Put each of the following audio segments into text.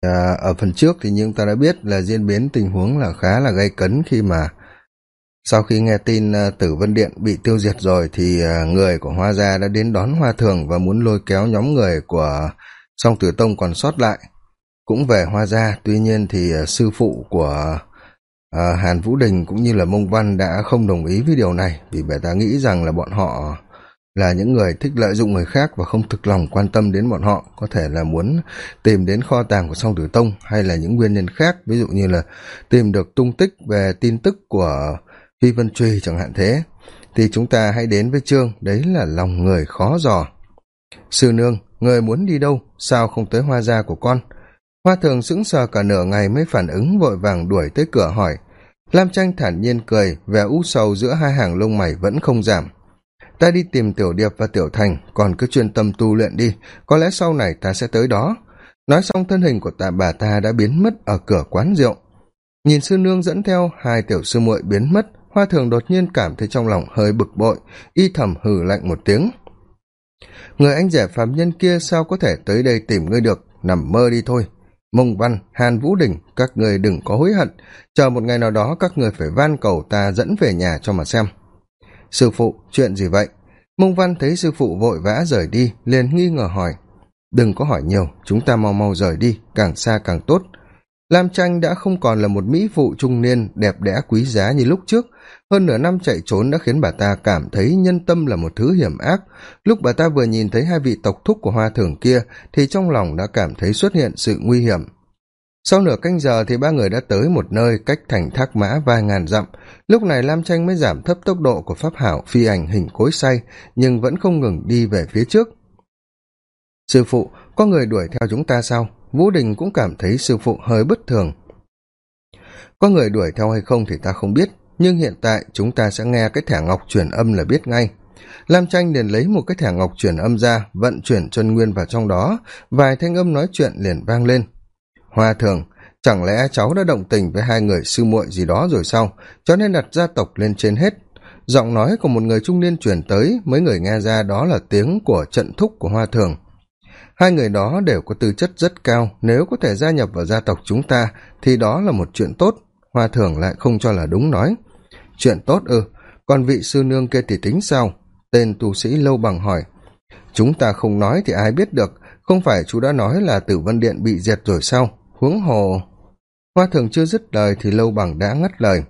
à, ở phần trước thì như ta đã biết là diễn biến tình huống là khá là gây cấn khi mà sau khi nghe tin à, tử vân điện bị tiêu diệt rồi thì à, người của hoa gia đã đến đón hoa thường và muốn lôi kéo nhóm người của song tử tông còn sót lại. Cũng về hoa gia tuy nhiên thì à, sư phụ của à, hàn vũ đình cũng như là mông văn đã không đồng ý với điều này vì bà ta nghĩ rằng là bọn họ là những người thích lợi dụng người khác và không thực lòng quan tâm đến bọn họ, có thể là muốn tìm đến kho tàng của song tử tông hay là những nguyên nhân khác, ví dụ như là tìm được tung tích về tin tức của phi vân truy chẳng hạn thế. Thì chúng ta hãy đến với chương, đấy là lòng người khó dò. Sư nương, người muốn đi đâu? Sao không tới hoa gia của con? Hoa thường sững sờ cả nửa ngày mới phản ứng, vội vàng đuổi tới cửa hỏi. Lam tranh thản nhiên cười, vẻ u sầu giữa hai hàng lông mày vẫn không giảm ta đi tìm tiểu điệp và tiểu thành, còn cứ chuyên tâm tu luyện đi. Có lẽ sau này ta sẽ tới đó. Nói xong, thân hình của tạ bà ta đã biến mất ở cửa quán rượu. Nhìn sư nương dẫn theo hai tiểu sư muội biến mất, hoa thường đột nhiên cảm thấy trong lòng hơi bực bội, y thầm hừ lạnh một tiếng. Người anh rẻ phạm nhân kia sao có thể tới đây tìm ngươi được? Nằm mơ đi thôi. Mông văn, hàn vũ đình, các người đừng có hối hận. Chờ một ngày nào đó, các người phải van cầu ta dẫn về nhà cho mà xem sư phụ, chuyện gì vậy? Mông văn thấy sư phụ vội vã rời đi, liền nghi ngờ hỏi. Đừng có hỏi nhiều, chúng ta mau mau rời đi, càng xa càng tốt. Lam tranh đã không còn là một mỹ phụ trung niên đẹp đẽ quý giá như lúc trước. Hơn nửa năm chạy trốn đã khiến bà ta cảm thấy nhân tâm là một thứ hiểm ác. Lúc bà ta vừa nhìn thấy hai vị tộc thúc của hoa thường kia, thì trong lòng đã cảm thấy xuất hiện sự nguy hiểm sau nửa canh giờ thì ba người đã tới một nơi cách thành thác mã vài ngàn dặm. Lúc này lam tranh mới giảm thấp tốc độ của pháp hảo phi ảnh hình cối say nhưng vẫn không ngừng đi về phía trước. Sư phụ, có người đuổi theo chúng ta sao? Vũ đình cũng cảm thấy sư phụ hơi bất thường. Có người đuổi theo hay không thì ta không biết, nhưng hiện tại chúng ta sẽ nghe cái thẻ ngọc truyền âm là biết ngay. Lam tranh liền lấy một cái thẻ ngọc truyền âm ra, vận chuyển chân nguyên vào trong đó. Vài thanh âm nói chuyện liền vang lên hoa thường chẳng lẽ cháu đã động tình với hai người sư muội gì đó rồi sao? Cho nên đặt gia tộc lên trên hết. Giọng nói của một người trung niên chuyển tới, mấy người nghe ra đó là tiếng của trận thúc của hoa thường hai người đó đều có tư chất rất cao, nếu có thể gia nhập vào gia tộc chúng ta, thì đó là một chuyện tốt. Hoa thường lại không cho là đúng nói. Chuyện tốt ư? Còn vị sư nương kia thì tính sao? Tên tu sĩ lâu bằng hỏi. Chúng ta không nói thì ai biết được, không phải chú đã nói là tử vân điện bị diệt rồi sao? Huống hồ. Hoa thường chưa dứt lời thì lâu bằng đã ngắt lời.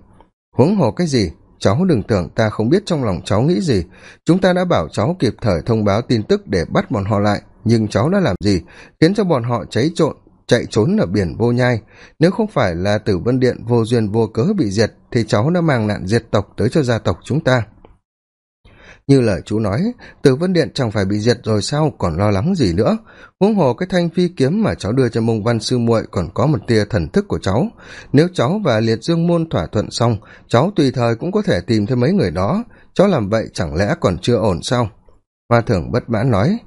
Huống hồ cái gì? Cháu đừng tưởng ta không biết trong lòng cháu nghĩ gì. Chúng ta đã bảo cháu kịp thời thông báo tin tức để bắt bọn họ lại. Nhưng cháu đã làm gì? Khiến cho bọn họ cháy trộn, chạy trốn ở biển vô nhai. Nếu không phải là tử vân điện vô duyên vô cớ bị diệt, thì cháu đã mang nạn diệt tộc tới cho gia tộc chúng ta như lời chú nói, tử vân điện chẳng phải bị diệt rồi sao còn lo lắng gì nữa. Huống hồ cái thanh phi kiếm mà cháu đưa cho mông văn sư muội còn có một tia thần thức của cháu. Nếu cháu và liệt dương môn thỏa thuận xong, cháu tùy thời cũng có thể tìm thấy mấy người đó. Cháu làm vậy chẳng lẽ còn chưa ổn sao? Hoa thưởng bất mãn nói,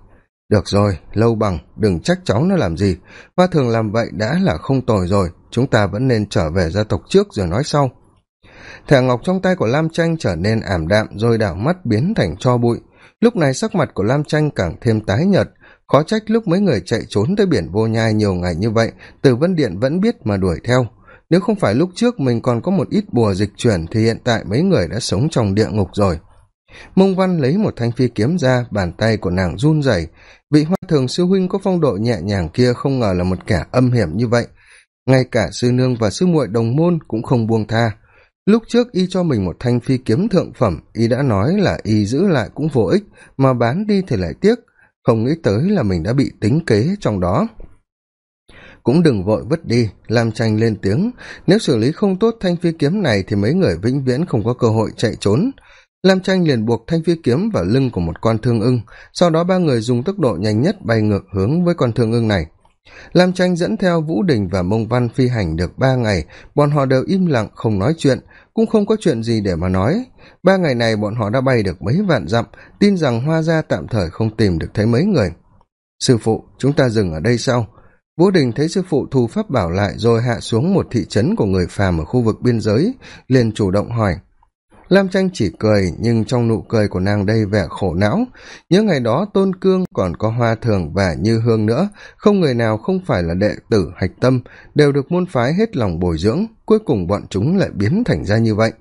được rồi, lâu bằng, đừng trách cháu nó làm gì. Hoa thường làm vậy đã là không tồi rồi, chúng ta vẫn nên trở về gia tộc trước rồi nói sau thẻ ngọc trong tay của lam tranh trở nên ảm đạm rồi đảo mắt biến thành cho bụi. Lúc này sắc mặt của lam tranh càng thêm tái nhợt. Khó trách lúc mấy người chạy trốn tới biển vô nhai nhiều ngày như vậy, từ vân điện vẫn biết mà đuổi theo. Nếu không phải lúc trước mình còn có một ít bùa dịch chuyển thì hiện tại mấy người đã sống trong địa ngục rồi. Mông văn lấy một thanh phi kiếm ra, bàn tay của nàng run rẩy. Vị hoa thường sư huynh có phong độ nhẹ nhàng kia không ngờ là một kẻ âm hiểm như vậy. Ngay cả sư nương và sư muội đồng môn cũng không buông tha lúc trước y cho mình một thanh phi kiếm thượng phẩm, y đã nói là y giữ lại cũng vô ích, mà bán đi thì lại tiếc, không nghĩ tới là mình đã bị tính kế trong đó. Cũng đừng vội vứt đi, Lam tranh lên tiếng, nếu xử lý không tốt thanh phi kiếm này thì mấy người vĩnh viễn không có cơ hội chạy trốn. Lam tranh liền buộc thanh phi kiếm vào lưng của một con thương ưng, sau đó ba người dùng tốc độ nhanh nhất bay ngược hướng với con thương ưng này lam tranh dẫn theo vũ đình và mông văn phi hành được ba ngày. Bọn họ đều im lặng, không nói chuyện, cũng không có chuyện gì để mà nói. Ba ngày này bọn họ đã bay được mấy vạn dặm. Tin rằng hoa gia tạm thời không tìm được thấy mấy người. Sư phụ, chúng ta dừng ở đây sau. Vũ đình thấy sư phụ thu pháp bảo lại rồi hạ xuống một thị trấn của người phàm ở khu vực biên giới, liền chủ động hỏi lam tranh chỉ cười, nhưng trong nụ cười của nàng đây vẻ khổ não. Nhớ ngày đó, tôn cương còn có hoa thường và như hương nữa. Không người nào không phải là đệ tử hạch tâm, đều được môn phái hết lòng bồi dưỡng. Cuối cùng bọn chúng lại biến thành ra như vậy.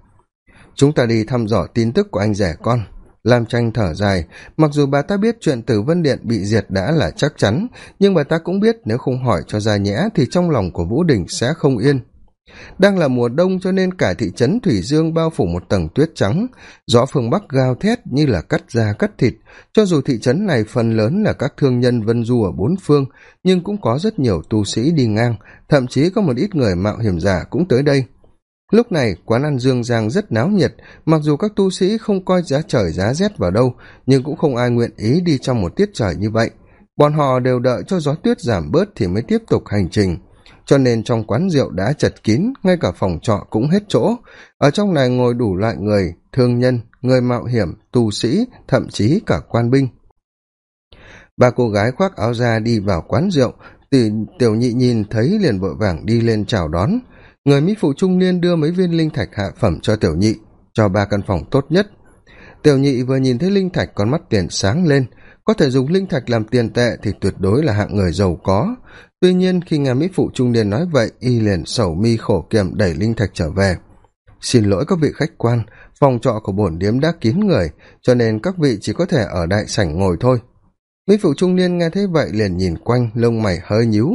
Chúng ta đi thăm dò tin tức của anh rẻ con. Lam tranh thở dài. Mặc dù bà ta biết chuyện tử vân điện bị diệt đã là chắc chắn, nhưng bà ta cũng biết nếu không hỏi cho ra nhẽ thì trong lòng của vũ đình sẽ không yên đang là mùa đông cho nên cả thị trấn thủy dương bao phủ một tầng tuyết trắng. Gió phương bắc gào thét như là cắt da cắt thịt. Cho dù thị trấn này phần lớn là các thương nhân vân du ở bốn phương, nhưng cũng có rất nhiều tu sĩ đi ngang. Thậm chí có một ít người mạo hiểm giả cũng tới đây. Lúc này, quán ăn dương giang rất náo nhiệt. Mặc dù các tu sĩ không coi giá trời giá rét vào đâu, nhưng cũng không ai nguyện ý đi trong một tiết trời như vậy. Bọn họ đều đợi cho gió tuyết giảm bớt thì mới tiếp tục hành trình cho nên trong quán rượu đã chật kín, ngay cả phòng trọ cũng hết chỗ. Ở trong này ngồi đủ loại người, thương nhân, người mạo hiểm tu sĩ, thậm chí cả quan binh. Ba cô gái khoác áo ra đi vào quán rượu thì tiểu nhị nhìn thấy liền vội vàng đi lên chào đón. Người mỹ phụ trung niên đưa mấy viên linh thạch hạ phẩm cho tiểu nhị, cho ba căn phòng tốt nhất. Tiểu nhị vừa nhìn thấy linh thạch con mắt tiền sáng lên. Có thể dùng linh thạch làm tiền tệ thì tuyệt đối là hạng người giàu có tuy nhiên, khi nghe mỹ phụ trung niên nói vậy, y liền sầu mi khổ kiềm đẩy linh thạch trở về. Xin lỗi các vị khách quan, phòng trọ của bổn điếm đã kín người, cho nên các vị chỉ có thể ở đại sảnh ngồi thôi. Mỹ phụ trung niên nghe thấy vậy liền nhìn quanh, lông mày hơi nhíu.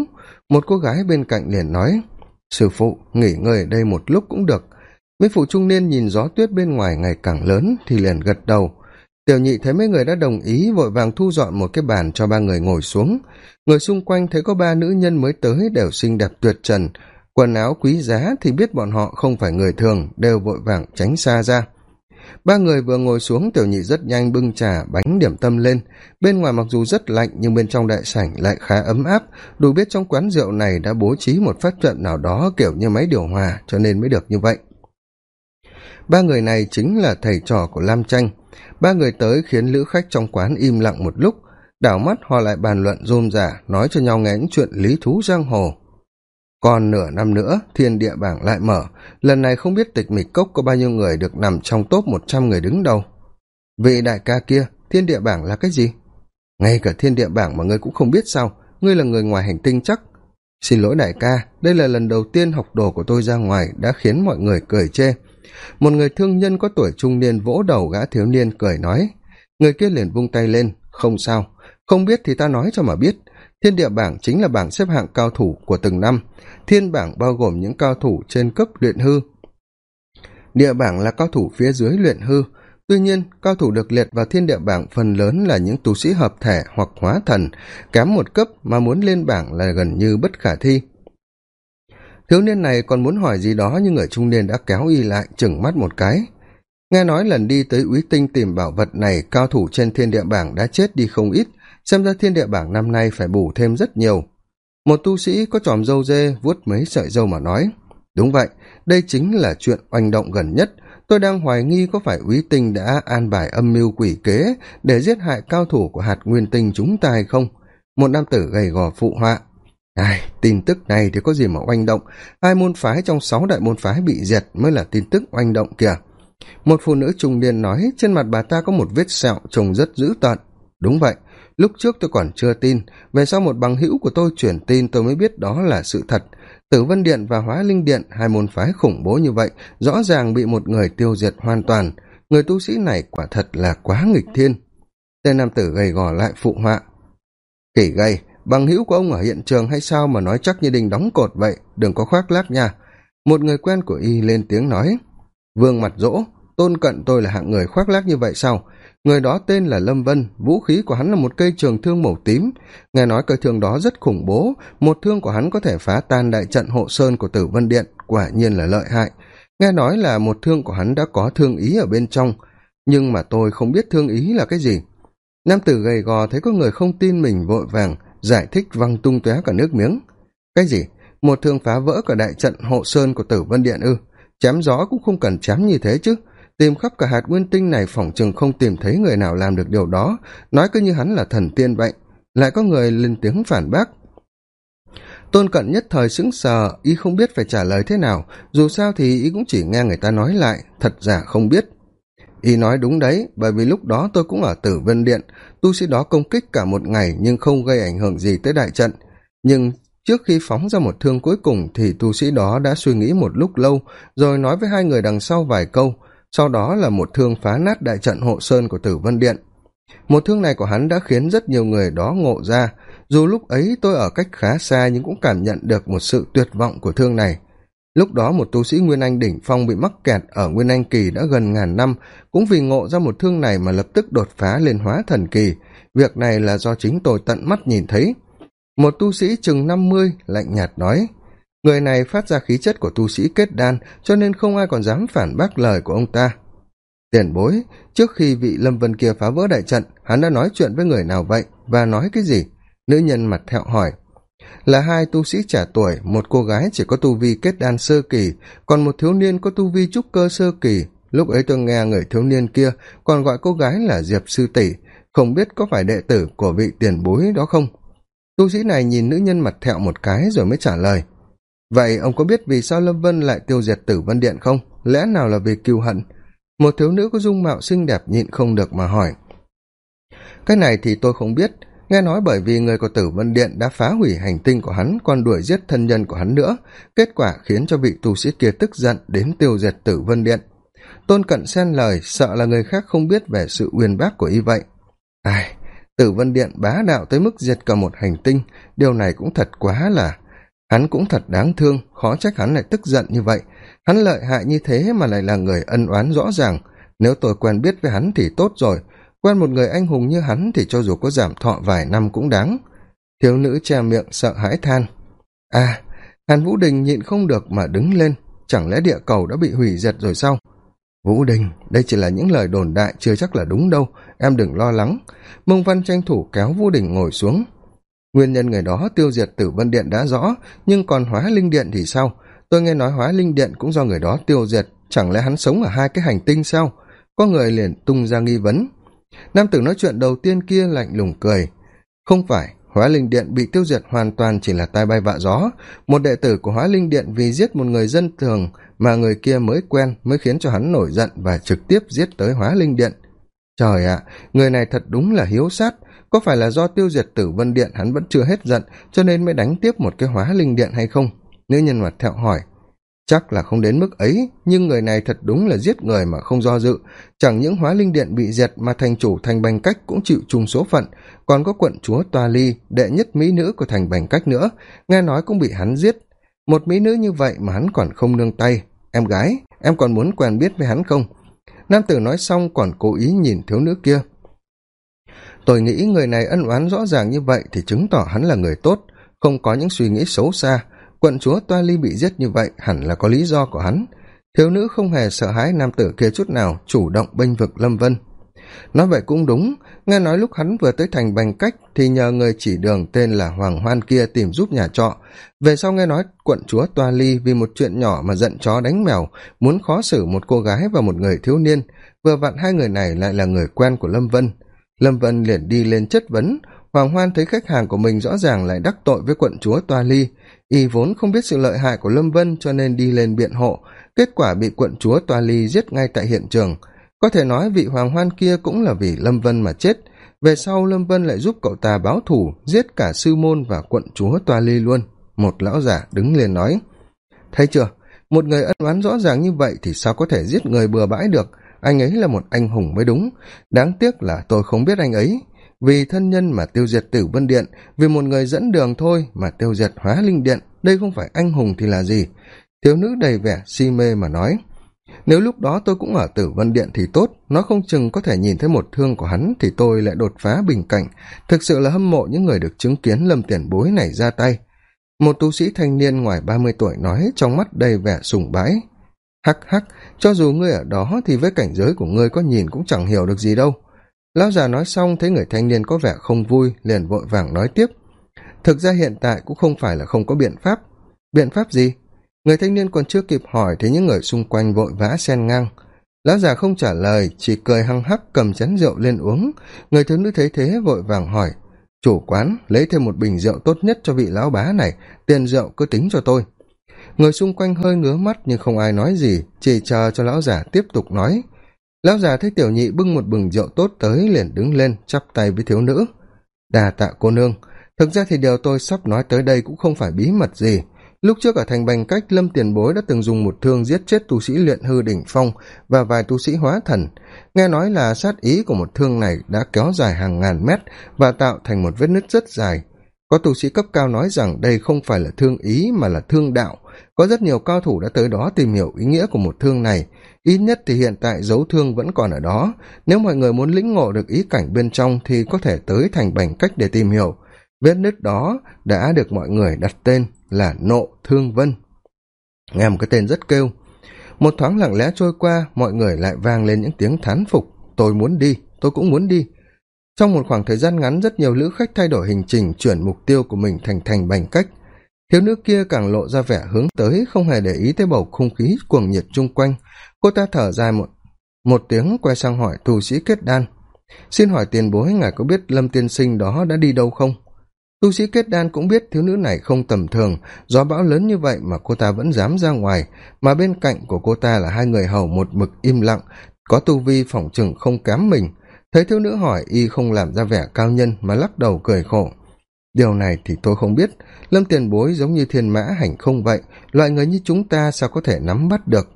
Một cô gái bên cạnh liền nói, sư phụ, nghỉ ngơi ở đây một lúc cũng được. Mỹ phụ trung niên nhìn gió tuyết bên ngoài ngày càng lớn thì liền gật đầu tiểu nhị thấy mấy người đã đồng ý, vội vàng thu dọn một cái bàn cho ba người ngồi xuống. Người xung quanh thấy có ba nữ nhân mới tới đều xinh đẹp tuyệt trần. Quần áo quý giá thì biết bọn họ không phải người thường, đều vội vàng tránh xa ra. Ba người vừa ngồi xuống, tiểu nhị rất nhanh bưng trà, bánh điểm tâm lên. Bên ngoài mặc dù rất lạnh, nhưng bên trong đại sảnh lại khá ấm áp. Đủ biết trong quán rượu này đã bố trí một phát trận nào đó kiểu như máy điều hòa, cho nên mới được như vậy. Ba người này chính là thầy trò của lam tranh ba người tới khiến lữ khách trong quán im lặng một lúc. Đảo mắt họ lại bàn luận rôm rả, nói cho nhau nghe những chuyện lý thú giang hồ. Còn nửa năm nữa, thiên địa bảng lại mở. Lần này không biết tịch mịch cốc có bao nhiêu người được nằm trong top một trăm người đứng đầu. Vị đại ca kia, thiên địa bảng là cái gì? Ngay cả thiên địa bảng mà ngươi cũng không biết sao. Ngươi là người ngoài hành tinh chắc. Xin lỗi đại ca, đây là lần đầu tiên học đồ của tôi ra ngoài đã khiến mọi người cười chê một người thương nhân có tuổi trung niên vỗ đầu gã thiếu niên cười nói. Người kia liền vung tay lên. Không sao. Không biết thì ta nói cho mà biết. Thiên địa bảng chính là bảng xếp hạng cao thủ của từng năm. Thiên bảng bao gồm những cao thủ trên cấp luyện hư. Địa bảng là cao thủ phía dưới luyện hư. Tuy nhiên, cao thủ được liệt vào thiên địa bảng phần lớn là những tu sĩ hợp thể hoặc hóa thần, kém một cấp mà muốn lên bảng là gần như bất khả thi thiếu niên này còn muốn hỏi gì đó nhưng người trung niên đã kéo y lại, chừng mắt một cái. Nghe nói lần đi tới úy tinh tìm bảo vật này, cao thủ trên thiên địa bảng đã chết đi không ít. Xem ra thiên địa bảng năm nay phải bù thêm rất nhiều. Một tu sĩ có chòm râu dê, vuốt mấy sợi râu mà nói, đúng vậy, đây chính là chuyện oanh động gần nhất. Tôi đang hoài nghi có phải úy tinh đã an bài âm mưu quỷ kế để giết hại cao thủ của hạt nguyên tinh chúng ta hay không. Một nam tử gầy gò phụ họa ai, tin tức này thì có gì mà oanh động. Hai môn phái trong sáu đại môn phái bị diệt mới là tin tức oanh động kìa. Một phụ nữ trung niên nói, trên mặt bà ta có một vết sẹo trông rất dữ tợn. Đúng vậy, lúc trước tôi còn chưa tin. Về sau một bằng hữu của tôi chuyển tin tôi mới biết đó là sự thật. Tử vân điện và hóa linh điện, hai môn phái khủng bố như vậy, rõ ràng bị một người tiêu diệt hoàn toàn. Người tu sĩ này quả thật là quá nghịch thiên. Tên nam tử gầy gò lại phụ họa. Kỷ gầy bằng hữu của ông ở hiện trường hay sao mà nói chắc như đình đóng cột vậy? Đừng có khoác lác nha. Một người quen của y lên tiếng nói, vương mặt dỗ tôn cận tôi là hạng người khoác lác như vậy sao? Người đó tên là lâm vân, vũ khí của hắn là một cây trường thương màu tím. Nghe nói cây thương đó rất khủng bố, một thương của hắn có thể phá tan đại trận hộ sơn của tử vân điện, quả nhiên là lợi hại. Nghe nói là một thương của hắn đã có thương ý ở bên trong, nhưng mà tôi không biết thương ý là cái gì. Nam tử gầy gò thấy có người không tin mình vội vàng giải thích văng tung tóe cả nước miếng. Cái gì? Một thương phá vỡ cả đại trận hộ sơn của tử vân điện ư? Chém gió cũng không cần chém như thế chứ. Tìm khắp cả hạt nguyên tinh này phỏng chừng không tìm thấy người nào làm được điều đó. Nói cứ như hắn là thần tiên vậy. Lại có người lên tiếng phản bác. Tôn cận nhất thời sững sờ, y không biết phải trả lời thế nào. Dù sao thì y cũng chỉ nghe người ta nói lại. Thật giả không biết y nói đúng đấy, bởi vì lúc đó tôi cũng ở tử vân điện. Tu sĩ đó công kích cả một ngày nhưng không gây ảnh hưởng gì tới đại trận. Nhưng trước khi phóng ra một thương cuối cùng thì tu sĩ đó đã suy nghĩ một lúc lâu, rồi nói với hai người đằng sau vài câu. Sau đó là một thương phá nát đại trận hộ sơn của tử vân điện. Một thương này của hắn đã khiến rất nhiều người đó ngộ ra. Dù lúc ấy tôi ở cách khá xa nhưng cũng cảm nhận được một sự tuyệt vọng của thương này lúc đó một tu sĩ nguyên anh đỉnh phong bị mắc kẹt ở nguyên anh kỳ đã gần ngàn năm, cũng vì ngộ ra một thương này mà lập tức đột phá lên hóa thần kỳ. Việc này là do chính tôi tận mắt nhìn thấy. Một tu sĩ chừng năm mươi, lạnh nhạt nói, người này phát ra khí chất của tu sĩ kết đan, cho nên không ai còn dám phản bác lời của ông ta. Tiền bối, trước khi vị lâm vân kia phá vỡ đại trận, hắn đã nói chuyện với người nào vậy và nói cái gì? Nữ nhân mặt thẹo hỏi là hai tu sĩ trẻ tuổi, một cô gái chỉ có tu vi kết đan sơ kỳ, còn một thiếu niên có tu vi trúc cơ sơ kỳ. Lúc ấy tôi nghe người thiếu niên kia còn gọi cô gái là diệp sư tỷ. Không biết có phải đệ tử của vị tiền bối đó không? Tu sĩ này nhìn nữ nhân mặt thẹo một cái rồi mới trả lời. Vậy ông có biết vì sao lâm vân lại tiêu diệt tử vân điện không? Lẽ nào là vì cừu hận? Một thiếu nữ có dung mạo xinh đẹp nhịn không được mà hỏi. Cái này thì tôi không biết nghe nói bởi vì người của tử vân điện đã phá hủy hành tinh của hắn còn đuổi giết thân nhân của hắn nữa, kết quả khiến cho vị tu sĩ kia tức giận đến tiêu diệt tử vân điện. Tôn cận xen lời, sợ là người khác không biết về sự uyên bác của y vậy. Ai, tử vân điện bá đạo tới mức diệt cả một hành tinh, điều này cũng thật quá là, hắn cũng thật đáng thương, khó trách hắn lại tức giận như vậy. Hắn lợi hại như thế mà lại là người ân oán rõ ràng. Nếu tôi quen biết với hắn thì tốt rồi quen một người anh hùng như hắn thì cho dù có giảm thọ vài năm cũng đáng. Thiếu nữ che miệng sợ hãi than. À hàn vũ đình nhịn không được mà đứng lên. Chẳng lẽ địa cầu đã bị hủy diệt rồi sao? Vũ đình, đây chỉ là những lời đồn đại, chưa chắc là đúng đâu. Em đừng lo lắng. Mông văn tranh thủ kéo vũ đình ngồi xuống. Nguyên nhân người đó tiêu diệt tử vân điện đã rõ, nhưng còn hóa linh điện thì sao? Tôi nghe nói hóa linh điện cũng do người đó tiêu diệt. Chẳng lẽ hắn sống ở hai cái hành tinh sao? Có người liền tung ra nghi vấn nam tử nói chuyện đầu tiên kia lạnh lùng cười. Không phải, hóa linh điện bị tiêu diệt hoàn toàn chỉ là tai bay vạ gió. Một đệ tử của hóa linh điện vì giết một người dân thường mà người kia mới quen mới khiến cho hắn nổi giận và trực tiếp giết tới hóa linh điện. Trời ạ, người này thật đúng là hiếu sát. Có phải là do tiêu diệt tử vân điện hắn vẫn chưa hết giận cho nên mới đánh tiếp một cái hóa linh điện hay không? Nữ nhân mặt thẹo hỏi chắc là không đến mức ấy, nhưng người này thật đúng là giết người mà không do dự. Chẳng những hóa linh điện bị diệt mà thành chủ thành bành cách cũng chịu chung số phận. Còn có quận chúa toa ly đệ nhất mỹ nữ của thành bành cách nữa. Nghe nói cũng bị hắn giết. Một mỹ nữ như vậy mà hắn còn không nương tay. Em gái, em còn muốn quen biết với hắn không? Nam tử nói xong còn cố ý nhìn thiếu nữ kia. Tôi nghĩ người này ân oán rõ ràng như vậy thì chứng tỏ hắn là người tốt, không có những suy nghĩ xấu xa quận chúa toa ly bị giết như vậy hẳn là có lý do của hắn. Thiếu nữ không hề sợ hãi nam tử kia chút nào, chủ động bênh vực lâm vân. Nói vậy cũng đúng, nghe nói lúc hắn vừa tới thành bành cách thì nhờ người chỉ đường tên là hoàng hoan kia tìm giúp nhà trọ. Về sau nghe nói quận chúa toa ly vì một chuyện nhỏ mà giận chó đánh mèo, muốn khó xử một cô gái và một người thiếu niên. Vừa vặn hai người này lại là người quen của lâm vân. Lâm vân liền đi lên chất vấn hoàng hoan thấy khách hàng của mình rõ ràng lại đắc tội với quận chúa toa ly. Y vốn không biết sự lợi hại của lâm vân cho nên đi lên biện hộ. Kết quả bị quận chúa toa ly giết ngay tại hiện trường. Có thể nói vị hoàng hoan kia cũng là vì lâm vân mà chết. Về sau lâm vân lại giúp cậu ta báo thù, giết cả sư môn và quận chúa toa ly luôn. Một lão giả đứng lên nói, thấy chưa? Một người ân oán rõ ràng như vậy thì sao có thể giết người bừa bãi được? Anh ấy là một anh hùng mới đúng. Đáng tiếc là tôi không biết anh ấy vì thân nhân mà tiêu diệt tử vân điện, vì một người dẫn đường thôi mà tiêu diệt hóa linh điện, đây không phải anh hùng thì là gì? Thiếu nữ đầy vẻ si mê mà nói, nếu lúc đó tôi cũng ở tử vân điện thì tốt, nó không chừng có thể nhìn thấy một thương của hắn thì tôi lại đột phá bình cảnh. Thực sự là hâm mộ những người được chứng kiến lâm tiền bối này ra tay. Một tu sĩ thanh niên ngoài ba mươi tuổi nói, trong mắt đầy vẻ sùng bái, hắc hắc, cho dù ngươi ở đó thì với cảnh giới của ngươi có nhìn cũng chẳng hiểu được gì đâu lão già nói xong thấy người thanh niên có vẻ không vui, liền vội vàng nói tiếp. Thực ra hiện tại cũng không phải là không có biện pháp. Biện pháp gì? Người thanh niên còn chưa kịp hỏi thì những người xung quanh vội vã xen ngang. Lão già không trả lời, chỉ cười hăng hắc cầm chén rượu lên uống. Người thiếu nữ thấy thế vội vàng hỏi, chủ quán, lấy thêm một bình rượu tốt nhất cho vị lão bá này, tiền rượu cứ tính cho tôi. Người xung quanh hơi ngứa mắt nhưng không ai nói gì, chỉ chờ cho lão già tiếp tục nói lão già thấy tiểu nhị bưng một bừng rượu tốt tới liền đứng lên, chắp tay với thiếu nữ. Đà tạ cô nương. Thực ra thì điều tôi sắp nói tới đây cũng không phải bí mật gì. Lúc trước ở thành bành cách lâm tiền bối đã từng dùng một thương giết chết tu sĩ luyện hư đỉnh phong và vài tu sĩ hóa thần. Nghe nói là sát ý của một thương này đã kéo dài hàng ngàn mét và tạo thành một vết nứt rất dài. Có tu sĩ cấp cao nói rằng đây không phải là thương ý mà là thương đạo. Có rất nhiều cao thủ đã tới đó tìm hiểu ý nghĩa của một thương này ít nhất thì hiện tại dấu thương vẫn còn ở đó. Nếu mọi người muốn lĩnh ngộ được ý cảnh bên trong thì có thể tới thành bành cách để tìm hiểu. Vết nứt đó đã được mọi người đặt tên là nộ thương vân. Nghe một cái tên rất kêu. Một thoáng lặng lẽ trôi qua, mọi người lại vang lên những tiếng thán phục. Tôi muốn đi, tôi cũng muốn đi. Trong một khoảng thời gian ngắn, rất nhiều lữ khách thay đổi hình trình, chuyển mục tiêu của mình thành thành bành cách. Thiếu nữ kia càng lộ ra vẻ hướng tới, không hề để ý tới bầu không khí cuồng nhiệt chung quanh cô ta thở dài một một tiếng quay sang hỏi tu sĩ kết đan. Xin hỏi tiền bối, ngài có biết lâm tiên sinh đó đã đi đâu không? Tu sĩ kết đan cũng biết thiếu nữ này không tầm thường. Gió bão lớn như vậy mà cô ta vẫn dám ra ngoài. Mà bên cạnh của cô ta là hai người hầu một mực im lặng. Có tu vi phỏng chừng không kém mình. Thấy thiếu nữ hỏi, y không làm ra vẻ cao nhân mà lắc đầu cười khổ. Điều này thì tôi không biết. Lâm tiền bối giống như thiên mã hành không vậy. Loại người như chúng ta sao có thể nắm bắt được?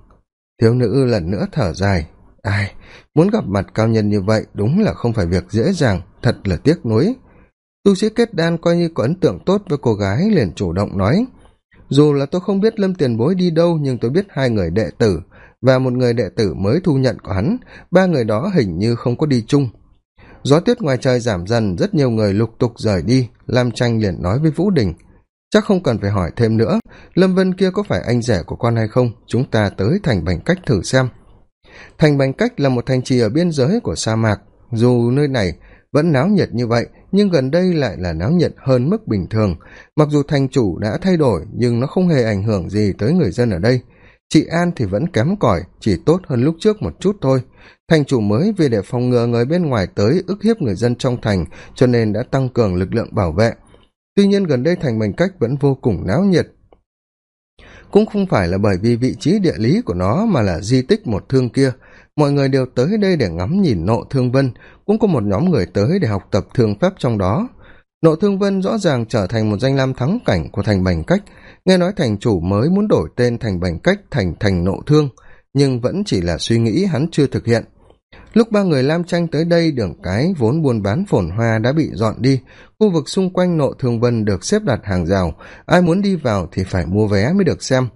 Thiếu nữ lần nữa thở dài. Ai, muốn gặp mặt cao nhân như vậy đúng là không phải việc dễ dàng, thật là tiếc nuối. Tu sĩ kết đan coi như có ấn tượng tốt với cô gái liền chủ động nói. Dù là tôi không biết lâm tiền bối đi đâu, nhưng tôi biết hai người đệ tử, và một người đệ tử mới thu nhận của hắn, ba người đó hình như không có đi chung. Gió tuyết ngoài trời giảm dần, rất nhiều người lục tục rời đi, lam tranh liền nói với vũ đình chắc không cần phải hỏi thêm nữa, lâm vân kia có phải anh rể của con hay không, chúng ta tới thành bành cách thử xem. Thành bành cách là một thành trì ở biên giới của sa mạc, dù nơi này vẫn náo nhiệt như vậy, nhưng gần đây lại là náo nhiệt hơn mức bình thường. Mặc dù thành chủ đã thay đổi, nhưng nó không hề ảnh hưởng gì tới người dân ở đây. Chị an thì vẫn kém cỏi, chỉ tốt hơn lúc trước một chút thôi. Thành chủ mới vì để phòng ngừa người bên ngoài tới ức hiếp người dân trong thành, cho nên đã tăng cường lực lượng bảo vệ tuy nhiên gần đây thành bành cách vẫn vô cùng náo nhiệt. Cũng không phải là bởi vì vị trí địa lý của nó mà là di tích một thương kia. Mọi người đều tới đây để ngắm nhìn nộ thương vân. Cũng có một nhóm người tới để học tập thương pháp trong đó. Nộ thương vân rõ ràng trở thành một danh lam thắng cảnh của thành bành cách. Nghe nói thành chủ mới muốn đổi tên thành bành cách thành thành nộ thương, nhưng vẫn chỉ là suy nghĩ hắn chưa thực hiện lúc ba người lam tranh tới đây, đường cái vốn buôn bán phồn hoa đã bị dọn đi. Khu vực xung quanh nộ thương vân được xếp đặt hàng rào. Ai muốn đi vào thì phải mua vé mới được xem.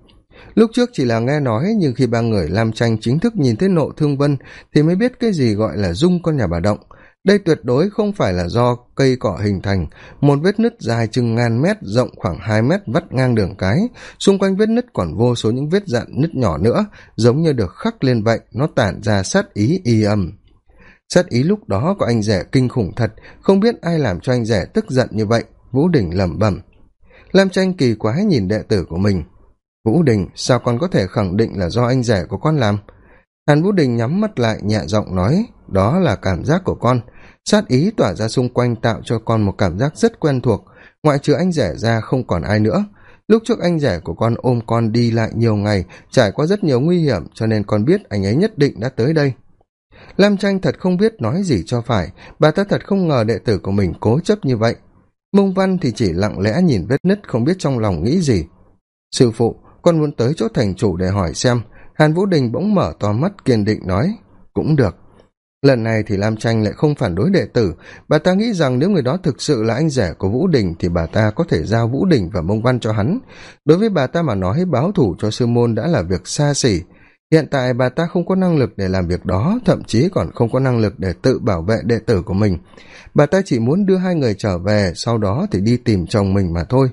Lúc trước chỉ là nghe nói, nhưng khi ba người lam tranh chính thức nhìn thấy nộ thương vân thì mới biết cái gì gọi là dung con nhà bà động đây tuyệt đối không phải là do cây cỏ hình thành. Một vết nứt dài chừng ngàn mét, rộng khoảng hai mét, vắt ngang đường cái. Xung quanh vết nứt còn vô số những vết dạn nứt nhỏ nữa, giống như được khắc lên vậy, nó tản ra sát ý y âm. Sát ý lúc đó của anh rể kinh khủng thật, không biết ai làm cho anh rể tức giận như vậy, vũ đình lẩm bẩm. Lam tranh kỳ quái nhìn đệ tử của mình. Vũ đình, sao con có thể khẳng định là do anh rể của con làm? Hàn vũ đình nhắm mắt lại, nhẹ giọng nói, đó là cảm giác của con sát ý tỏa ra xung quanh tạo cho con một cảm giác rất quen thuộc. Ngoại trừ anh rể ra không còn ai nữa. Lúc trước anh rể của con ôm con đi lại nhiều ngày, trải qua rất nhiều nguy hiểm, cho nên con biết anh ấy nhất định đã tới đây. Lam tranh thật không biết nói gì cho phải. Bà ta thật không ngờ đệ tử của mình cố chấp như vậy. Mông văn thì chỉ lặng lẽ nhìn vết nứt không biết trong lòng nghĩ gì. Sư phụ, con muốn tới chỗ thành chủ để hỏi xem. Hàn vũ đình bỗng mở to mắt kiên định nói, cũng được lần này thì lam tranh lại không phản đối đệ tử. Bà ta nghĩ rằng nếu người đó thực sự là anh rể của vũ đình thì bà ta có thể giao vũ đình và mông văn cho hắn. Đối với bà ta mà nói, báo thủ cho sư môn đã là việc xa xỉ. Hiện tại bà ta không có năng lực để làm việc đó, thậm chí còn không có năng lực để tự bảo vệ đệ tử của mình. Bà ta chỉ muốn đưa hai người trở về, sau đó thì đi tìm chồng mình mà thôi.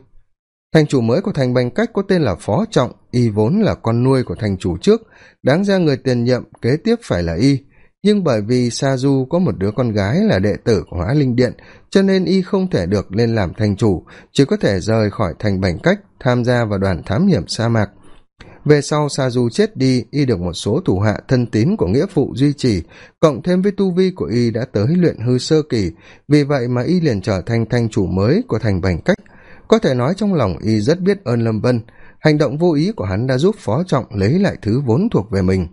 Thành chủ mới của thành bành cách có tên là phó trọng, y vốn là con nuôi của thành chủ trước. Đáng ra người tiền nhiệm kế tiếp phải là y nhưng bởi vì sa du có một đứa con gái là đệ tử của hóa linh điện, cho nên y không thể được lên làm thành chủ, chỉ có thể rời khỏi thành bành cách, tham gia vào đoàn thám hiểm sa mạc. Về sau sa du chết đi, y được một số thủ hạ thân tín của nghĩa phụ duy trì, cộng thêm với tu vi của y đã tới luyện hư sơ kỳ. Vì vậy mà y liền trở thành thành chủ mới của thành bành cách. Có thể nói trong lòng y rất biết ơn lâm vân, hành động vô ý của hắn đã giúp phó trọng lấy lại thứ vốn thuộc về mình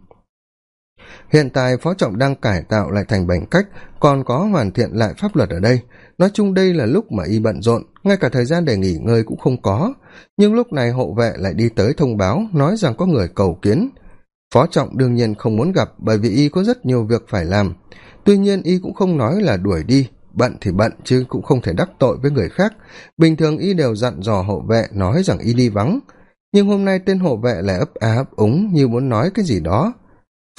hiện tại phó trọng đang cải tạo lại thành bành cách, còn có hoàn thiện lại pháp luật ở đây. Nói chung đây là lúc mà y bận rộn, ngay cả thời gian để nghỉ ngơi cũng không có. Nhưng lúc này hộ vệ lại đi tới thông báo, nói rằng có người cầu kiến. Phó trọng đương nhiên không muốn gặp bởi vì y có rất nhiều việc phải làm. Tuy nhiên y cũng không nói là đuổi đi, bận thì bận chứ cũng không thể đắc tội với người khác. Bình thường y đều dặn dò hộ vệ nói rằng y đi vắng. Nhưng hôm nay tên hộ vệ lại ấp á ấp úng như muốn nói cái gì đó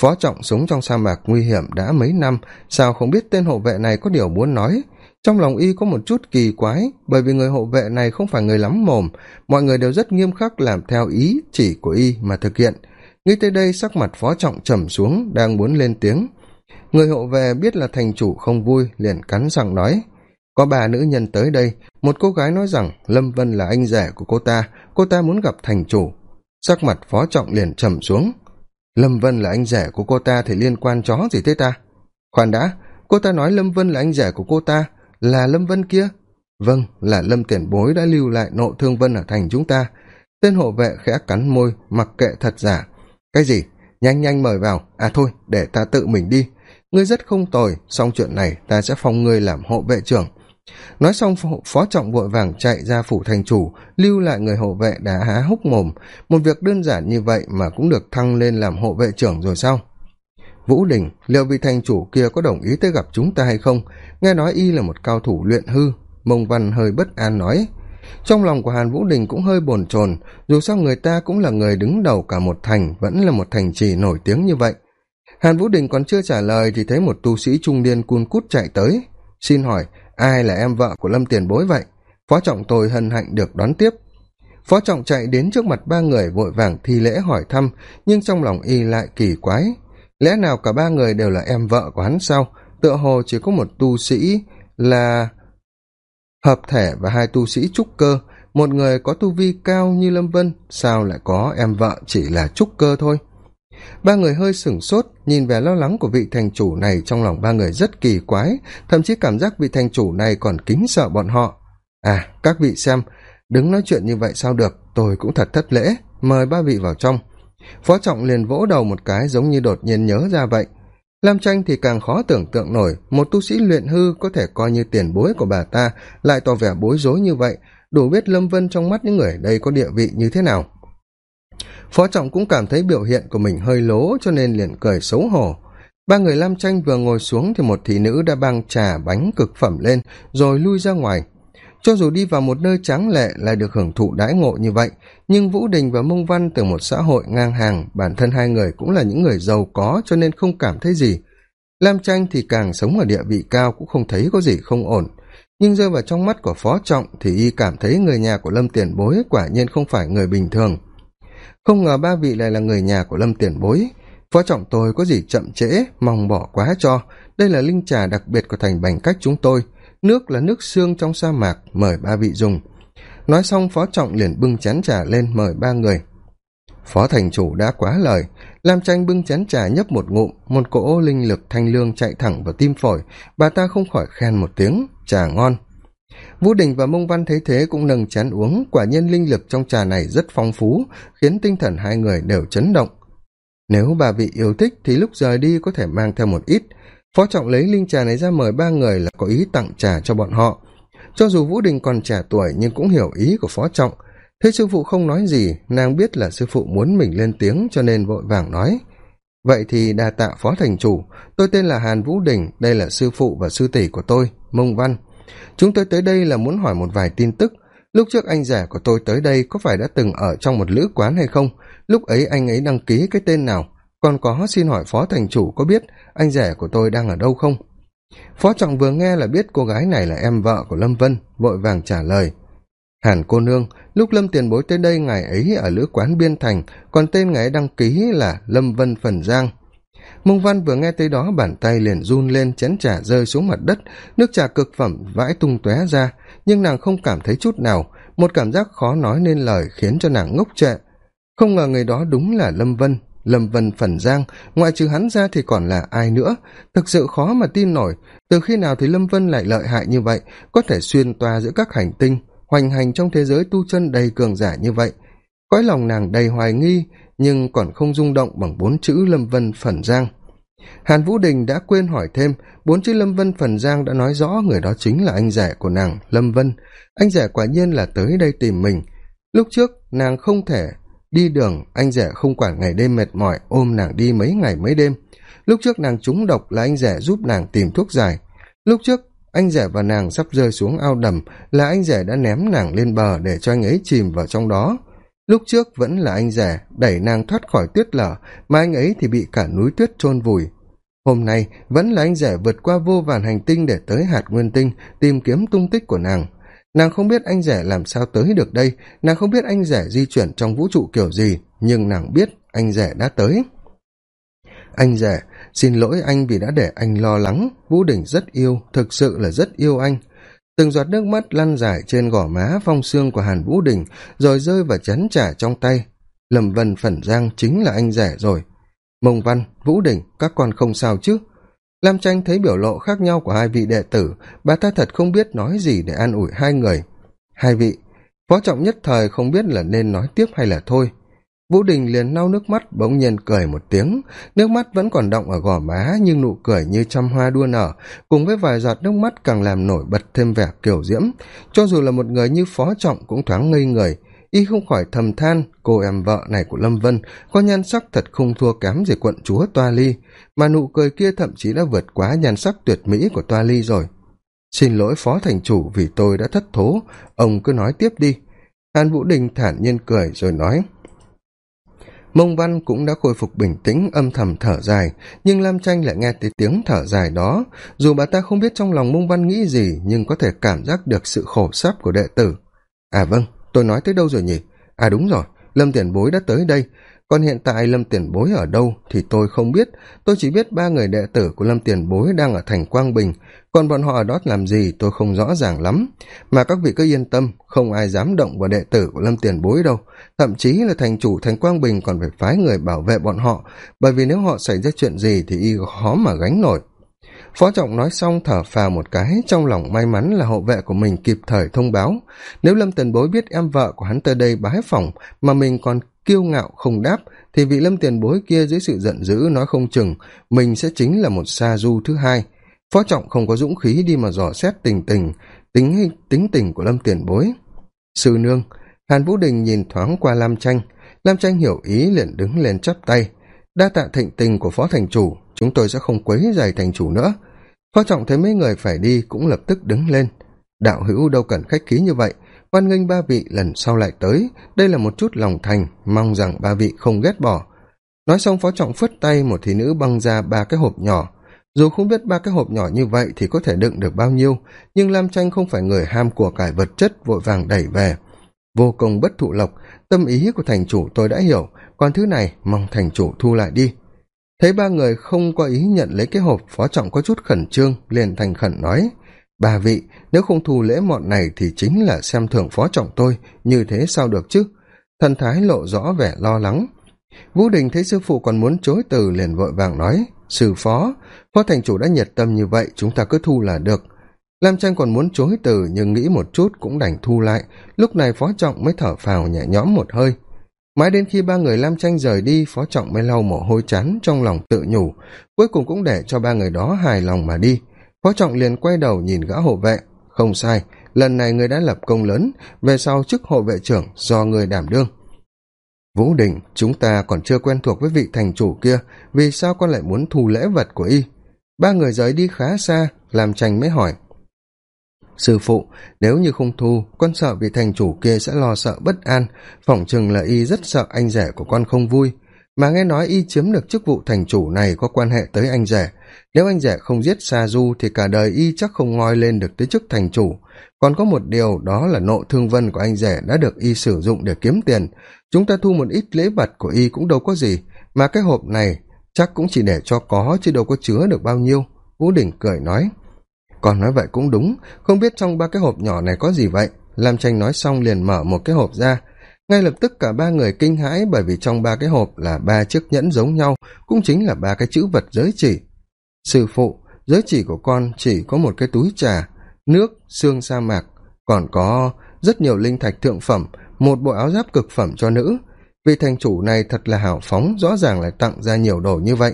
phó trọng sống trong sa mạc nguy hiểm đã mấy năm, sao không biết tên hộ vệ này có điều muốn nói? Trong lòng y có một chút kỳ quái, bởi vì người hộ vệ này không phải người lắm mồm. Mọi người đều rất nghiêm khắc làm theo ý chỉ của y mà thực hiện. Nghĩ tới đây, sắc mặt phó trọng trầm xuống, đang muốn lên tiếng. Người hộ vệ biết là thành chủ không vui, liền cắn răng nói. Có ba nữ nhân tới đây, một cô gái nói rằng lâm vân là anh rể của cô ta cô ta muốn gặp thành chủ. Sắc mặt phó trọng liền trầm xuống lâm vân là anh rể của cô ta thì liên quan chó gì thế ta? Khoan đã, cô ta nói lâm vân là anh rể của cô ta, là lâm vân kia. Vâng là lâm tiền bối đã lưu lại nộ thương vân ở thành chúng ta. Tên hộ vệ khẽ cắn môi, mặc kệ thật giả. Cái gì? Nhanh nhanh mời vào. À thôi, để ta tự mình đi. Ngươi rất không tồi, xong chuyện này ta sẽ phong ngươi làm hộ vệ trưởng nói xong phó trọng vội vàng chạy ra phủ thành chủ, lưu lại người hộ vệ đã há hốc mồm. Một việc đơn giản như vậy mà cũng được thăng lên làm hộ vệ trưởng rồi sao? Vũ đình, liệu vị thành chủ kia có đồng ý tới gặp chúng ta hay không? Nghe nói y là một cao thủ luyện hư. Mông văn hơi bất an nói. Trong lòng của hàn vũ đình cũng hơi bồn chồn, dù sao người ta cũng là người đứng đầu cả một thành, vẫn là một thành trì nổi tiếng như vậy. Hàn vũ đình còn chưa trả lời thì thấy một tu sĩ trung niên cun cút chạy tới. Xin hỏi ai là em vợ của lâm tiền bối vậy? Phó trọng tôi hân hạnh được đón tiếp. Phó trọng chạy đến trước mặt ba người vội vàng thi lễ hỏi thăm, nhưng trong lòng y lại kỳ quái. Lẽ nào cả ba người đều là em vợ của hắn sao? Tựa hồ chỉ có một tu sĩ là hợp thể và hai tu sĩ trúc cơ. Một người có tu vi cao như lâm vân, sao lại có em vợ chỉ là trúc cơ thôi? Ba người hơi sửng sốt, nhìn vẻ lo lắng của vị thành chủ này trong lòng ba người rất kỳ quái, thậm chí cảm giác vị thành chủ này còn kính sợ bọn họ. À các vị xem, đứng nói chuyện như vậy sao được? Tôi cũng thật thất lễ. Mời ba vị vào trong. Phó trọng liền vỗ đầu một cái giống như đột nhiên nhớ ra vậy. Lam tranh thì càng khó tưởng tượng nổi, một tu sĩ luyện hư có thể coi như tiền bối của bà ta, lại tỏ vẻ bối rối như vậy, đủ biết lâm vân trong mắt những người đây có địa vị như thế nào phó trọng cũng cảm thấy biểu hiện của mình hơi lố cho nên liền cười xấu hổ. Ba người lam tranh vừa ngồi xuống thì một thị nữ đã băng trà bánh cực phẩm lên, rồi lui ra ngoài. Cho dù đi vào một nơi tráng lệ lại được hưởng thụ đãi ngộ như vậy, nhưng vũ đình và mông văn từ một xã hội ngang hàng, bản thân hai người cũng là những người giàu có cho nên không cảm thấy gì. Lam tranh thì càng sống ở địa vị cao cũng không thấy có gì không ổn. Nhưng rơi vào trong mắt của phó trọng thì y cảm thấy người nhà của lâm tiền bối quả nhiên không phải người bình thường không ngờ ba vị lại là người nhà của lâm tiền bối. Phó trọng tôi có gì chậm trễ, mong bỏ quá cho. Đây là linh trà đặc biệt của thành bành cách chúng tôi. Nước là nước xương trong sa mạc, mời ba vị dùng. Nói xong, phó trọng liền bưng chén trà lên, mời ba người. Phó thành chủ đã quá lời. Lam tranh bưng chén trà nhấp một ngụm, một cỗ linh lực thanh lương chạy thẳng vào tim phổi. Bà ta không khỏi khen một tiếng, trà ngon vũ đình và mông văn thấy thế cũng nâng chén uống. Quả nhiên linh lực trong trà này rất phong phú, khiến tinh thần hai người đều chấn động. Nếu bà vị yêu thích thì lúc rời đi có thể mang theo một ít. Phó trọng lấy linh trà này ra mời ba người là có ý tặng trà cho bọn họ. Cho dù vũ đình còn trẻ tuổi nhưng cũng hiểu ý của phó trọng. Thế sư phụ không nói gì, nàng biết là sư phụ muốn mình lên tiếng cho nên vội vàng nói. Vậy thì đà tạ phó thành chủ, tôi tên là hàn vũ đình, đây là sư phụ và sư tỷ của tôi, mông văn chúng tôi tới đây là muốn hỏi một vài tin tức. Lúc trước anh rể của tôi tới đây có phải đã từng ở trong một lữ quán hay không? Lúc ấy anh ấy đăng ký cái tên nào? Còn có xin hỏi phó thành chủ có biết anh rể của tôi đang ở đâu không? Phó trọng vừa nghe là biết cô gái này là em vợ của lâm vân, vội vàng trả lời. Hàn cô nương, lúc lâm tiền bối tới đây ngài ấy ở lữ quán biên thành, còn tên ngài ấy đăng ký là lâm vân phần giang mông văn vừa nghe tới đó, bàn tay liền run lên, chén trà rơi xuống mặt đất, nước trà cực phẩm vãi tung tóe ra, nhưng nàng không cảm thấy chút nào, một cảm giác khó nói nên lời khiến cho nàng ngốc trệ. Không ngờ người đó đúng là lâm vân lâm vân phần giang, ngoại trừ hắn ra thì còn là ai nữa? Thực sự khó mà tin nổi, từ khi nào thì lâm vân lại lợi hại như vậy, có thể xuyên toa giữa các hành tinh, hoành hành trong thế giới tu chân đầy cường giả như vậy? Cõi lòng nàng đầy hoài nghi nhưng còn không rung động bằng bốn chữ lâm vân phần giang. Hàn vũ đình đã quên hỏi thêm, bốn chữ lâm vân phần giang đã nói rõ người đó chính là anh rể của nàng lâm vân. Anh rể quả nhiên là tới đây tìm mình. Lúc trước, nàng không thể đi đường, anh rể không quản ngày đêm mệt mỏi, ôm nàng đi mấy ngày mấy đêm. Lúc trước nàng trúng độc là anh rể giúp nàng tìm thuốc giải. Lúc trước, anh rể và nàng sắp rơi xuống ao đầm là anh rể đã ném nàng lên bờ để cho anh ấy chìm vào trong đó lúc trước vẫn là anh rể, đẩy nàng thoát khỏi tuyết lở, mà anh ấy thì bị cả núi tuyết chôn vùi. Hôm nay, vẫn là anh rể vượt qua vô vàn hành tinh để tới hạt nguyên tinh, tìm kiếm tung tích của nàng. Nàng không biết anh rể làm sao tới được đây, nàng không biết anh rể di chuyển trong vũ trụ kiểu gì, nhưng nàng biết anh rể đã tới. Anh rể, xin lỗi anh vì đã để anh lo lắng, vũ đình rất yêu, thực sự là rất yêu anh từng giọt nước mắt lăn dài trên gò má phong xương của hàn vũ đình, rồi rơi vào chén trả trong tay. Lầm vân phẩn giang chính là anh rẻ rồi. Mông văn, vũ đình, các con không sao chứ? Lam tranh thấy biểu lộ khác nhau của hai vị đệ tử, bà ta thật không biết nói gì để an ủi hai người. Hai vị, phó trọng nhất thời không biết là nên nói tiếp hay là thôi vũ đình liền lau nước mắt, bỗng nhiên cười một tiếng. Nước mắt vẫn còn động ở gò má, nhưng nụ cười như trăm hoa đua nở. Cùng với vài giọt nước mắt càng làm nổi bật thêm vẻ kiểu diễm. Cho dù là một người như phó trọng cũng thoáng ngây người. Y không khỏi thầm than, cô em vợ này của lâm vân, có nhan sắc thật không thua kém gì quận chúa toa ly. Mà nụ cười kia thậm chí đã vượt quá nhan sắc tuyệt mỹ của toa ly rồi. Xin lỗi, phó thành chủ, vì tôi đã thất thố. Ông cứ nói tiếp đi. Hàn vũ đình thản nhiên cười rồi nói mông văn cũng đã khôi phục bình tĩnh, âm thầm thở dài, nhưng lam tranh lại nghe thấy tiếng thở dài đó. Dù bà ta không biết trong lòng mông văn nghĩ gì, nhưng có thể cảm giác được sự khổ sắp của đệ tử. À vâng tôi nói tới đâu rồi nhỉ? À đúng rồi, lâm tiền bối đã tới đây còn hiện tại lâm tiền bối ở đâu thì tôi không biết. Tôi chỉ biết ba người đệ tử của lâm tiền bối đang ở thành quang bình. Còn bọn họ ở đó làm gì tôi không rõ ràng lắm. Mà các vị cứ yên tâm, không ai dám động vào đệ tử của lâm tiền bối đâu. Thậm chí là thành chủ thành quang bình còn phải phái người bảo vệ bọn họ. Bởi vì nếu họ xảy ra chuyện gì thì y khó mà gánh nổi. Phó trọng nói xong thở phào một cái, trong lòng may mắn là hậu vệ của mình kịp thời thông báo. Nếu lâm tiền bối biết em vợ của hắn tới đây bái phỏng mà mình còn kiêu ngạo không đáp, thì vị lâm tiền bối kia dưới sự giận dữ nói không chừng, mình sẽ chính là một sa du thứ hai. Phó trọng không có dũng khí đi mà dò xét tình tình, tính tính tình của lâm tiền bối. Sư nương, hàn vũ đình nhìn thoáng qua lam tranh lam tranh hiểu ý liền đứng lên chắp tay. Đa tạ thịnh tình của phó thành chủ, chúng tôi sẽ không quấy dày thành chủ nữa. Phó trọng thấy mấy người phải đi cũng lập tức đứng lên. Đạo hữu đâu cần khách khí như vậy hoan nghênh ba vị lần sau lại tới. Đây là một chút lòng thành, mong rằng ba vị không ghét bỏ. Nói xong, phó trọng phất tay một thị nữ băng ra ba cái hộp nhỏ. Dù không biết ba cái hộp nhỏ như vậy thì có thể đựng được bao nhiêu, nhưng lam tranh không phải người ham của cải vật chất, vội vàng đẩy về. Vô cùng bất thụ lộc, tâm ý của thành chủ tôi đã hiểu, còn thứ này mong thành chủ thu lại đi. Thấy ba người không có ý nhận lấy cái hộp, phó trọng có chút khẩn trương, liền thành khẩn nói bà vị, nếu không thu lễ mọn này thì chính là xem thưởng phó trọng tôi, như thế sao được chứ? Thần thái lộ rõ vẻ lo lắng. Vũ đình thấy sư phụ còn muốn chối từ liền vội vàng nói, sư phó phó thành chủ đã nhiệt tâm như vậy, chúng ta cứ thu là được. Lam tranh còn muốn chối từ nhưng nghĩ một chút cũng đành thu lại, lúc này phó trọng mới thở phào nhẹ nhõm một hơi. Mãi đến khi ba người lam tranh rời đi, phó trọng mới lau mồ hôi chán trong lòng tự nhủ, cuối cùng cũng để cho ba người đó hài lòng mà đi phó trọng liền quay đầu nhìn gã hộ vệ. Không sai, lần này người đã lập công lớn, về sau chức hộ vệ trưởng do người đảm đương. Vũ đình, chúng ta còn chưa quen thuộc với vị thành chủ kia, vì sao con lại muốn thu lễ vật của y? Ba người rời đi khá xa, làm tranh mới hỏi. Sư phụ, nếu như không thu, con sợ vị thành chủ kia sẽ lo sợ bất an. Phỏng chừng là y rất sợ anh rể của con không vui. Mà nghe nói y chiếm được chức vụ thành chủ này có quan hệ tới anh rể nếu anh rể không giết sa du thì cả đời y chắc không ngoi lên được tới chức thành chủ. Còn có một điều, đó là nộ thương vân của anh rể đã được y sử dụng để kiếm tiền. Chúng ta thu một ít lễ vật của y cũng đâu có gì, mà cái hộp này chắc cũng chỉ để cho có chứ đâu có chứa được bao nhiêu. Vũ đình cười nói còn nói vậy cũng đúng, không biết trong ba cái hộp nhỏ này có gì vậy? Lam tranh nói xong liền mở một cái hộp ra. Ngay lập tức cả ba người kinh hãi bởi vì trong ba cái hộp là ba chiếc nhẫn giống nhau, cũng chính là ba cái chữ vật giới chỉ sư phụ, giới chỉ của con chỉ có một cái túi trà, nước, xương sa mạc, còn có rất nhiều linh thạch thượng phẩm, một bộ áo giáp cực phẩm cho nữ. Vị thành chủ này thật là hào phóng, rõ ràng lại tặng ra nhiều đồ như vậy.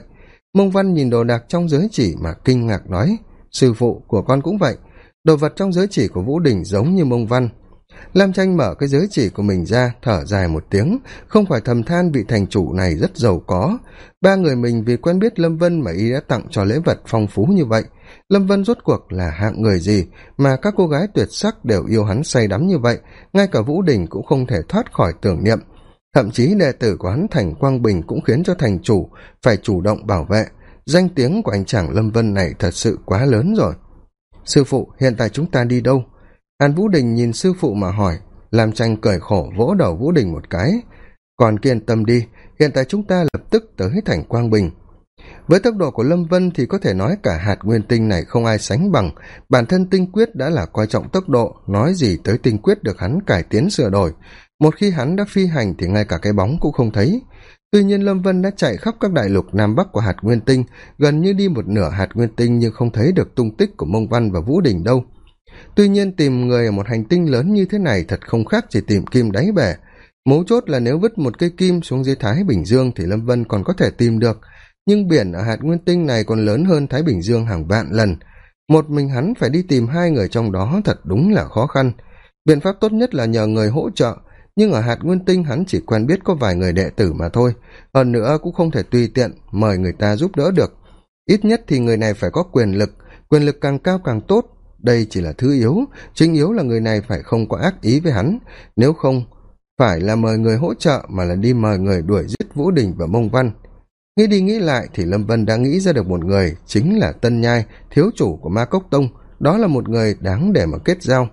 Mông văn nhìn đồ đạc trong giới chỉ mà kinh ngạc nói, sư phụ của con cũng vậy. Đồ vật trong giới chỉ của vũ đình giống như mông văn lam tranh mở cái giới chỉ của mình ra, thở dài một tiếng. Không phải thầm than vị thành chủ này rất giàu có. Ba người mình vì quen biết lâm vân mà y đã tặng cho lễ vật phong phú như vậy. Lâm vân rốt cuộc là hạng người gì mà các cô gái tuyệt sắc đều yêu hắn say đắm như vậy? Ngay cả vũ đình cũng không thể thoát khỏi tưởng niệm. Thậm chí đệ tử của hắn thành quang bình cũng khiến cho thành chủ phải chủ động bảo vệ. Danh tiếng của anh chàng lâm vân này thật sự quá lớn rồi. Sư phụ, hiện tại chúng ta đi đâu? An vũ đình nhìn sư phụ mà hỏi, làm tranh cười khổ vỗ đầu vũ đình một cái. Còn kiên tâm đi, hiện tại chúng ta lập tức tới thành quang bình. Với tốc độ của lâm vân thì có thể nói cả hạt nguyên tinh này không ai sánh bằng. Bản thân tinh quyết đã là coi trọng tốc độ, nói gì tới tinh quyết được hắn cải tiến sửa đổi. Một khi hắn đã phi hành thì ngay cả cái bóng cũng không thấy. Tuy nhiên lâm vân đã chạy khắp các đại lục nam bắc của hạt nguyên tinh, gần như đi một nửa hạt nguyên tinh nhưng không thấy được tung tích của mông văn và vũ đình đâu tuy nhiên tìm người ở một hành tinh lớn như thế này thật không khác chỉ tìm kim đáy bể. Mấu chốt là nếu vứt một cây kim xuống dưới thái bình dương thì lâm vân còn có thể tìm được. Nhưng biển ở hạt nguyên tinh này còn lớn hơn thái bình dương hàng vạn lần. Một mình hắn phải đi tìm hai người trong đó thật đúng là khó khăn. Biện pháp tốt nhất là nhờ người hỗ trợ, nhưng ở hạt nguyên tinh hắn chỉ quen biết có vài người đệ tử mà thôi. Hơn nữa cũng không thể tùy tiện mời người ta giúp đỡ được. Ít nhất thì người này phải có quyền lực quyền lực càng cao càng tốt đây chỉ là thứ yếu, chính yếu là người này phải không có ác ý với hắn. Nếu không, phải là mời người hỗ trợ mà là đi mời người đuổi giết vũ đình và mông văn. Nghĩ đi nghĩ lại thì lâm vân đã nghĩ ra được một người, chính là tân nhai, thiếu chủ của ma cốc tông. Đó là một người đáng để mà kết giao.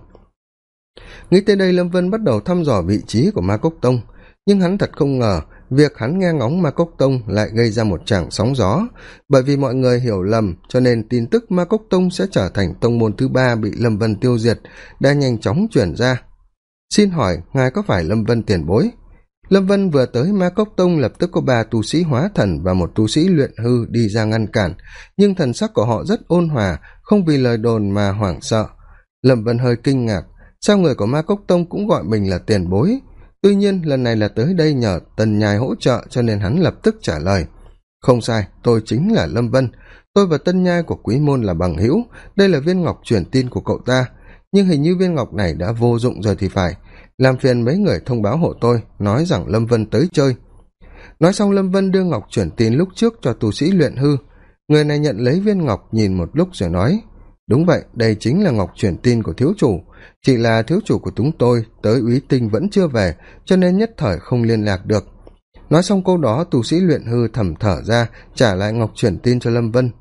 Nghĩ tới đây, lâm vân bắt đầu thăm dò vị trí của ma cốc tông. Nhưng hắn thật không ngờ việc hắn nghe ngóng ma cốc tông lại gây ra một tràng sóng gió. Bởi vì mọi người hiểu lầm, cho nên tin tức ma cốc tông sẽ trở thành tông môn thứ ba bị lâm vân tiêu diệt, đã nhanh chóng chuyển ra. Xin hỏi, ngài có phải lâm vân tiền bối? Lâm vân vừa tới ma cốc tông lập tức có ba tu sĩ hóa thần và một tu sĩ luyện hư đi ra ngăn cản. Nhưng thần sắc của họ rất ôn hòa, không vì lời đồn mà hoảng sợ. Lâm vân hơi kinh ngạc, sao người của ma cốc tông cũng gọi mình là tiền bối? Tuy nhiên, lần này là tới đây nhờ tần nhài hỗ trợ cho nên hắn lập tức trả lời. Không sai, tôi chính là lâm vân. Tôi và tân nhai của quý môn là bằng hữu. Đây là viên ngọc truyền tin của cậu ta. Nhưng hình như viên ngọc này đã vô dụng rồi thì phải. Làm phiền mấy người thông báo hộ tôi, nói rằng lâm vân tới chơi. Nói xong, lâm vân đưa ngọc chuyển tin lúc trước cho tu sĩ luyện hư. Người này nhận lấy viên ngọc nhìn một lúc rồi nói, đúng vậy, đây chính là ngọc chuyển tin của thiếu chủ chỉ là thiếu chủ của chúng tôi, tới úy tinh vẫn chưa về, cho nên nhất thời không liên lạc được. Nói xong câu đó tu sĩ luyện hư thầm thở ra, trả lại ngọc chuyển tin cho lâm vân.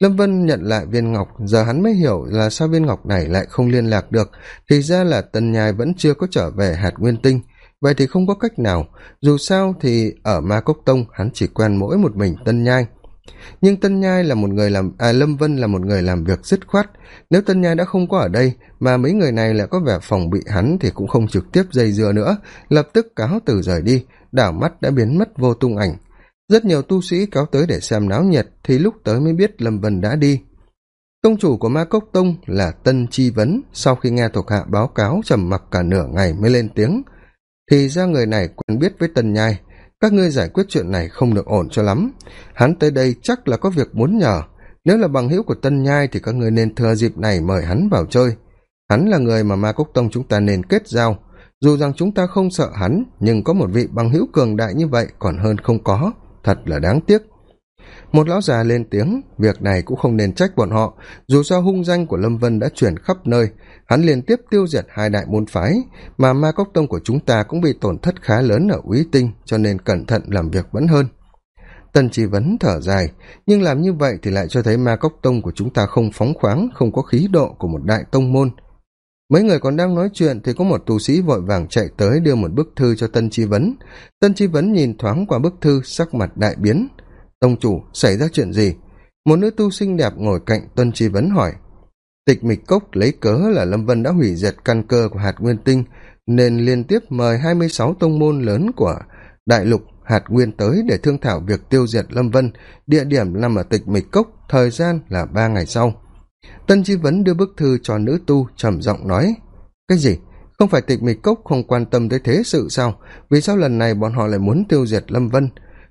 Lâm vân nhận lại viên ngọc, giờ hắn mới hiểu là sao viên ngọc này lại không liên lạc được. Thì ra là tần nhai vẫn chưa có trở về hạt nguyên tinh. Vậy thì không có cách nào. Dù sao thì ở ma cốc tông, hắn chỉ quen mỗi một mình tân nhai nhưng tân nhai là một người làm à lâm vân là một người làm việc dứt khoát. Nếu tân nhai đã không có ở đây, mà mấy người này lại có vẻ phòng bị hắn thì cũng không trực tiếp dây dưa nữa. Lập tức cáo từ rời đi, đảo mắt đã biến mất vô tung ảnh. Rất nhiều tu sĩ kéo tới để xem náo nhiệt, thì lúc tới mới biết lâm vân đã đi. Tông chủ của ma cốc tông là tân chi vấn, sau khi nghe thuộc hạ báo cáo trầm mặc cả nửa ngày mới lên tiếng. Thì ra người này quen biết với tân nhai các ngươi giải quyết chuyện này không được ổn cho lắm. Hắn tới đây chắc là có việc muốn nhờ. Nếu là bằng hữu của tân nhai thì các ngươi nên thừa dịp này mời hắn vào chơi. Hắn là người mà ma cốc tông chúng ta nên kết giao. Dù rằng chúng ta không sợ hắn, nhưng có một vị bằng hữu cường đại như vậy còn hơn không có. Thật là đáng tiếc một lão già lên tiếng, việc này cũng không nên trách bọn họ. Dù sao hung danh của lâm vân đã chuyển khắp nơi, hắn liên tiếp tiêu diệt hai đại môn phái, mà ma cốc tông của chúng ta cũng bị tổn thất khá lớn ở úy tinh, cho nên cẩn thận làm việc vẫn hơn. Tần chỉ vấn thở dài, nhưng làm như vậy thì lại cho thấy ma cốc tông của chúng ta không phóng khoáng, không có khí độ của một đại tông môn. Mấy người còn đang nói chuyện thì có một tu sĩ vội vàng chạy tới đưa một bức thư cho tân chi vấn. Tân chi vấn nhìn thoáng qua bức thư, sắc mặt đại biến tông chủ, xảy ra chuyện gì? Một nữ tu xinh đẹp ngồi cạnh tân chi vấn hỏi. Tịch mịch cốc lấy cớ là lâm vân đã hủy diệt căn cơ của hạt nguyên tinh, nên liên tiếp mời hai mươi sáu tông môn lớn của đại lục hạt nguyên tới để thương thảo việc tiêu diệt lâm vân. Địa điểm nằm ở tịch mịch cốc, thời gian là ba ngày sau. Tân chi vấn đưa bức thư cho nữ tu, trầm giọng nói, cái gì? Không phải tịch mịch cốc không quan tâm tới thế sự sao? Vì sao lần này bọn họ lại muốn tiêu diệt lâm vân?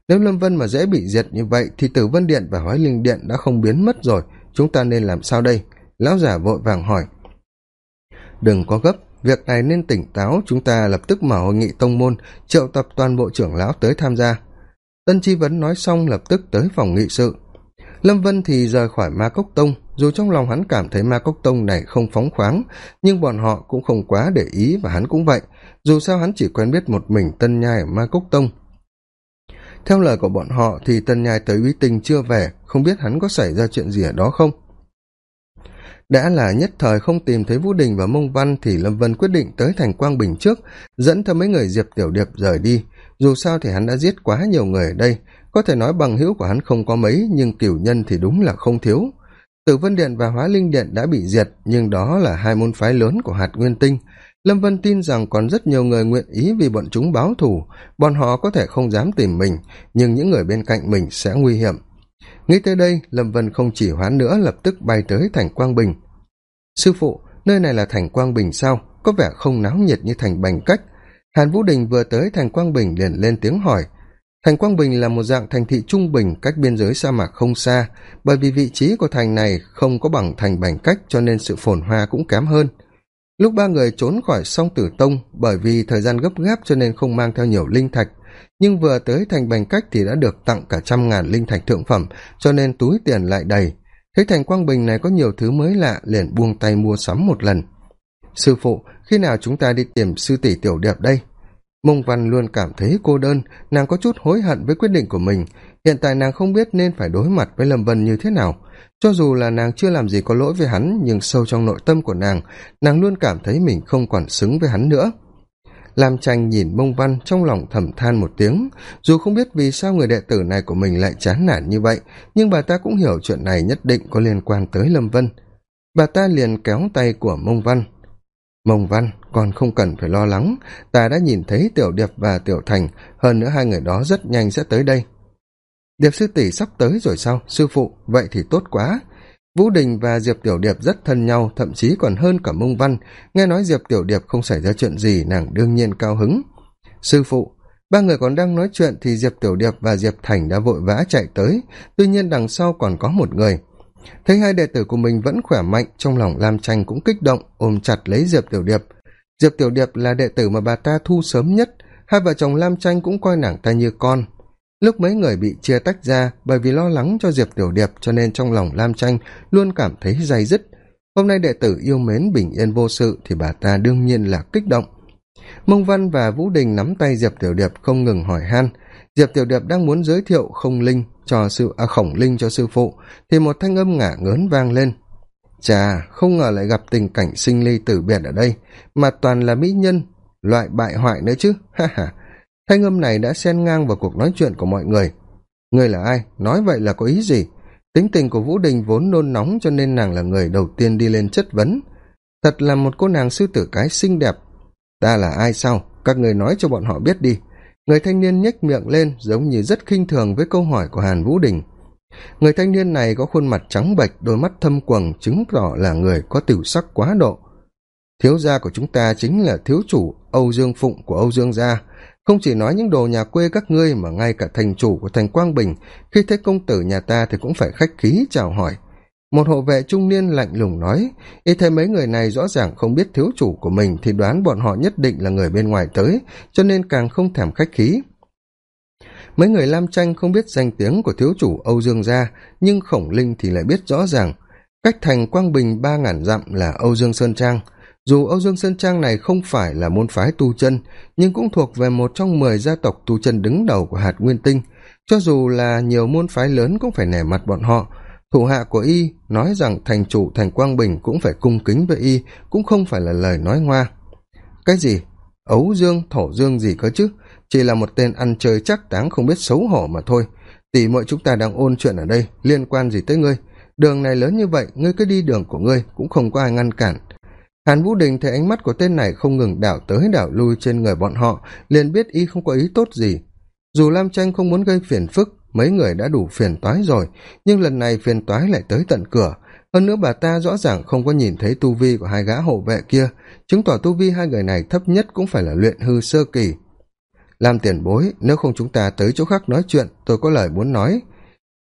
Nếu lâm vân mà dễ bị diệt như vậy thì tử vân điện và hóa linh điện đã không biến mất rồi. Chúng ta nên làm sao đây? Lão giả vội vàng hỏi. Đừng có gấp, việc này nên tỉnh táo. Chúng ta lập tức mở hội nghị tông môn, triệu tập toàn bộ trưởng lão tới tham gia. Tân chi vấn nói xong lập tức tới phòng nghị sự. Lâm vân thì rời khỏi ma cốc tông. Dù trong lòng hắn cảm thấy ma cốc tông này không phóng khoáng, nhưng bọn họ cũng không quá để ý và hắn cũng vậy. Dù sao hắn chỉ quen biết một mình tân nhai ở ma cốc tông theo lời của bọn họ thì tân nhai tới uy tinh chưa về, không biết hắn có xảy ra chuyện gì ở đó không? Đã là nhất thời không tìm thấy vũ đình và mông văn thì lâm vân quyết định tới thành quang bình trước, dẫn theo mấy người diệp tiểu điệp rời đi. Dù sao thì hắn đã giết quá nhiều người ở đây, có thể nói bằng hữu của hắn không có mấy, nhưng cửu nhân thì đúng là không thiếu. Tử vân điện và hóa linh điện đã bị diệt, nhưng đó là hai môn phái lớn của hạt nguyên tinh lâm vân tin rằng còn rất nhiều người nguyện ý vì bọn chúng báo thù. Bọn họ có thể không dám tìm mình, nhưng những người bên cạnh mình sẽ nguy hiểm. Nghĩ tới đây, lâm vân không chỉ hoán nữa, lập tức bay tới thành quang bình. Sư phụ, nơi này là thành quang bình sao? Có vẻ không náo nhiệt như thành bành cách. Hàn vũ đình vừa tới thành quang bình liền lên tiếng hỏi. Thành quang bình là một dạng thành thị trung bình cách biên giới sa mạc không xa, bởi vì vị trí của thành này không có bằng thành bành cách cho nên sự phồn hoa cũng kém hơn lúc ba người trốn khỏi song tử tông, bởi vì thời gian gấp gáp cho nên không mang theo nhiều linh thạch, nhưng vừa tới thành bành cách thì đã được tặng cả trăm ngàn linh thạch thượng phẩm, cho nên túi tiền lại đầy. Thấy thành quang bình này có nhiều thứ mới lạ, liền buông tay mua sắm một lần. Sư phụ, khi nào chúng ta đi tìm sư tỷ tiểu điệp đây? Mông văn luôn cảm thấy cô đơn, nàng có chút hối hận với quyết định của mình hiện tại nàng không biết nên phải đối mặt với lâm vân như thế nào. Cho dù là nàng chưa làm gì có lỗi với hắn, nhưng sâu trong nội tâm của nàng nàng luôn cảm thấy mình không còn xứng với hắn nữa. Lam tranh nhìn mông văn trong lòng thầm than một tiếng. Dù không biết vì sao người đệ tử này của mình lại chán nản như vậy, nhưng bà ta cũng hiểu chuyện này nhất định có liên quan tới lâm vân. Bà ta liền kéo tay của mông văn. Mông văn còn không cần phải lo lắng. Ta đã nhìn thấy tiểu điệp và tiểu thành. Hơn nữa hai người đó rất nhanh sẽ tới đây điệp sư tỷ sắp tới rồi sao? Sư phụ, vậy thì tốt quá. Vũ đình và diệp tiểu điệp rất thân nhau, thậm chí còn hơn cả mông văn. Nghe nói diệp tiểu điệp không xảy ra chuyện gì, nàng đương nhiên cao hứng. Sư phụ, ba người còn đang nói chuyện thì diệp tiểu điệp và diệp thành đã vội vã chạy tới. Tuy nhiên đằng sau còn có một người. Thấy hai đệ tử của mình vẫn khỏe mạnh, trong lòng lam tranh cũng kích động, ôm chặt lấy diệp tiểu điệp. Diệp tiểu điệp là đệ tử mà bà ta thu sớm nhất. Hai vợ chồng lam tranh cũng coi nàng ta như con lúc mấy người bị chia tách ra bởi vì lo lắng cho diệp tiểu điệp cho nên trong lòng lam tranh luôn cảm thấy day dứt. Hôm nay đệ tử yêu mến bình yên vô sự thì bà ta đương nhiên là kích động. Mông văn và vũ đình nắm tay diệp tiểu điệp không ngừng hỏi han. Diệp tiểu điệp đang muốn giới thiệu không linh cho sư à, khổng linh cho sư phụ thì một thanh âm ngả ngớn vang lên. Chà không ngờ lại gặp tình cảnh sinh ly tử biệt ở đây mà toàn là mỹ nhân loại bại hoại nữa chứ. Ha ha thanh âm này đã xen ngang vào cuộc nói chuyện của mọi người. Người là ai? Nói vậy là có ý gì? Tính tình của vũ đình vốn nôn nóng cho nên nàng là người đầu tiên đi lên chất vấn. Thật là một cô nàng sư tử cái xinh đẹp. Ta là ai sao? Các người nói cho bọn họ biết đi. Người thanh niên nhếch miệng lên giống như rất khinh thường với câu hỏi của hàn vũ đình. Người thanh niên này có khuôn mặt trắng bệch, đôi mắt thâm quầng, chứng tỏ là người có tiểu sắc quá độ. Thiếu gia của chúng ta chính là thiếu chủ âu dương phụng của âu dương gia không chỉ nói những đồ nhà quê các ngươi mà ngay cả thành chủ của thành quang bình, khi thấy công tử nhà ta thì cũng phải khách khí chào hỏi. Một hộ vệ trung niên lạnh lùng nói y thấy mấy người này rõ ràng không biết thiếu chủ của mình thì đoán bọn họ nhất định là người bên ngoài tới, cho nên càng không thèm khách khí. Mấy người lam tranh không biết danh tiếng của thiếu chủ âu dương gia, nhưng khổng linh thì lại biết rõ ràng. Cách thành quang bình ba ngàn dặm là âu dương sơn trang dù âu dương sơn trang này không phải là môn phái tu chân, nhưng cũng thuộc về một trong mười gia tộc tu chân đứng đầu của hạt nguyên tinh. Cho dù là nhiều môn phái lớn cũng phải nể mặt bọn họ. Thủ hạ của y nói rằng thành chủ thành quang bình cũng phải cung kính với y, cũng không phải là lời nói ngoa. Cái gì? Ấu dương, thổ dương gì cơ chứ? Chỉ là một tên ăn chơi chắc táng không biết xấu hổ mà thôi. Tỉ mọi chúng ta đang ôn chuyện ở đây, liên quan gì tới ngươi? Đường này lớn như vậy, ngươi cứ đi đường của ngươi, cũng không có ai ngăn cản hàn vũ đình thấy ánh mắt của tên này không ngừng đảo tới đảo lui trên người bọn họ, liền biết y không có ý tốt gì. Dù lam tranh không muốn gây phiền phức, mấy người đã đủ phiền toái rồi, nhưng lần này phiền toái lại tới tận cửa. Hơn nữa bà ta rõ ràng không có nhìn thấy tu vi của hai gã hộ vệ kia, chứng tỏ tu vi hai người này thấp nhất cũng phải là luyện hư sơ kỳ. Làm tiền bối, nếu không chúng ta tới chỗ khác nói chuyện, tôi có lời muốn nói.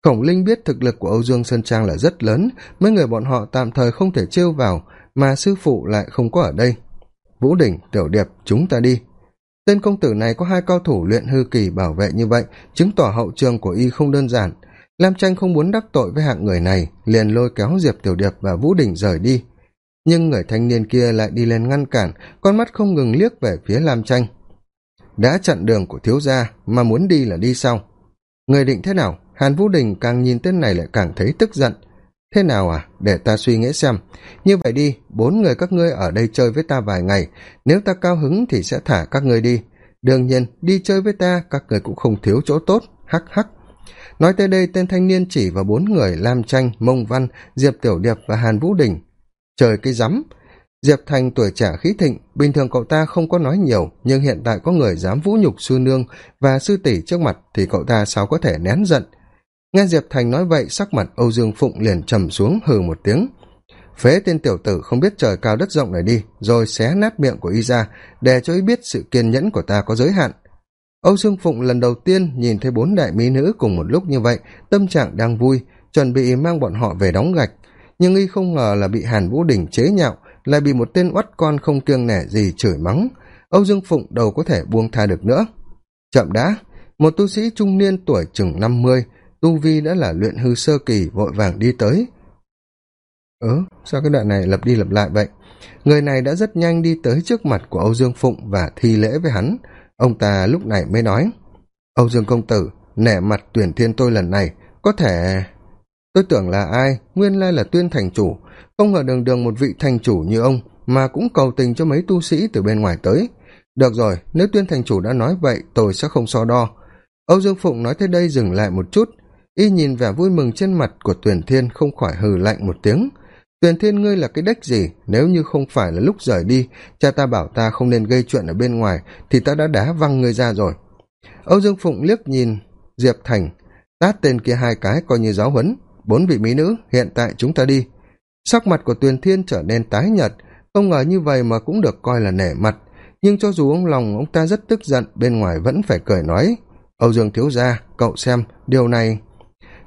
Khổng linh biết thực lực của âu dương sơn trang là rất lớn, mấy người bọn họ tạm thời không thể trêu vào mà sư phụ lại không có ở đây. Vũ đình tiểu điệp, chúng ta đi. Tên công tử này có hai cao thủ luyện hư kỳ bảo vệ như vậy, chứng tỏ hậu trường của y không đơn giản. Lam tranh không muốn đắc tội với hạng người này, liền lôi kéo diệp tiểu điệp và vũ đình rời đi. Nhưng người thanh niên kia lại đi lên ngăn cản, con mắt không ngừng liếc về phía lam tranh đã chặn đường của thiếu gia, mà muốn đi là đi sau. Người định thế nào? Hàn vũ đình càng nhìn tên này lại càng thấy tức giận thế nào à? Để ta suy nghĩ xem. Như vậy đi, bốn người các ngươi ở đây chơi với ta vài ngày. Nếu ta cao hứng thì sẽ thả các ngươi đi. Đương nhiên, đi chơi với ta, các người cũng không thiếu chỗ tốt. Hắc hắc. Nói tới đây, tên thanh niên chỉ vào bốn người lam tranh mông văn, diệp tiểu điệp và hàn vũ đình. Trời cái rắm diệp thành tuổi trẻ khí thịnh, bình thường cậu ta không có nói nhiều, nhưng hiện tại có người dám vũ nhục sư nương và sư tỷ trước mặt thì cậu ta sao có thể nén giận? Nghe diệp thành nói vậy, sắc mặt âu dương phụng liền trầm xuống hừ một tiếng. Phế tên tiểu tử không biết trời cao đất rộng này đi, rồi xé nát miệng của y ra, để cho y biết sự kiên nhẫn của ta có giới hạn. Âu dương phụng lần đầu tiên nhìn thấy bốn đại mỹ nữ cùng một lúc như vậy, tâm trạng đang vui, chuẩn bị mang bọn họ về đóng gạch. Nhưng y không ngờ là bị hàn vũ đình chế nhạo, lại bị một tên oắt con không kiêng nể gì chửi mắng. Âu dương phụng đâu có thể buông tha được nữa. Chậm đã, một tu sĩ trung niên tuổi chừng năm mươi tu vi đã là luyện hư sơ kỳ, vội vàng đi tới. Ớ, sao cái đoạn này lặp đi lặp lại vậy? Người này đã rất nhanh đi tới trước mặt của âu dương phụng và thi lễ với hắn. Ông ta lúc này mới nói, âu dương công tử, nể mặt tuyển thiên tôi lần này, có thể tôi tưởng là ai? Nguyên lai là tuyên thành chủ. Không ngờ đường đường một vị thành chủ như ông mà cũng cầu tình cho mấy tu sĩ từ bên ngoài tới. Được rồi, nếu tuyên thành chủ đã nói vậy, tôi sẽ không so đo. Âu dương phụng nói tới đây dừng lại một chút y nhìn vẻ vui mừng trên mặt của tuyền thiên không khỏi hừ lạnh một tiếng. Tuyền thiên, ngươi là cái đếch gì? Nếu như không phải là lúc rời đi, cha ta bảo ta không nên gây chuyện ở bên ngoài, thì ta đã đá văng ngươi ra rồi. Âu dương phụng liếc nhìn diệp thành, tát tên kia hai cái coi như giáo huấn. Bốn vị mỹ nữ, hiện tại chúng ta đi. Sắc mặt của tuyền thiên trở nên tái nhợt, không ngờ như vậy mà cũng được coi là nể mặt. Nhưng cho dù ông lòng ông ta rất tức giận, bên ngoài vẫn phải cười nói, âu dương thiếu gia, cậu xem, điều này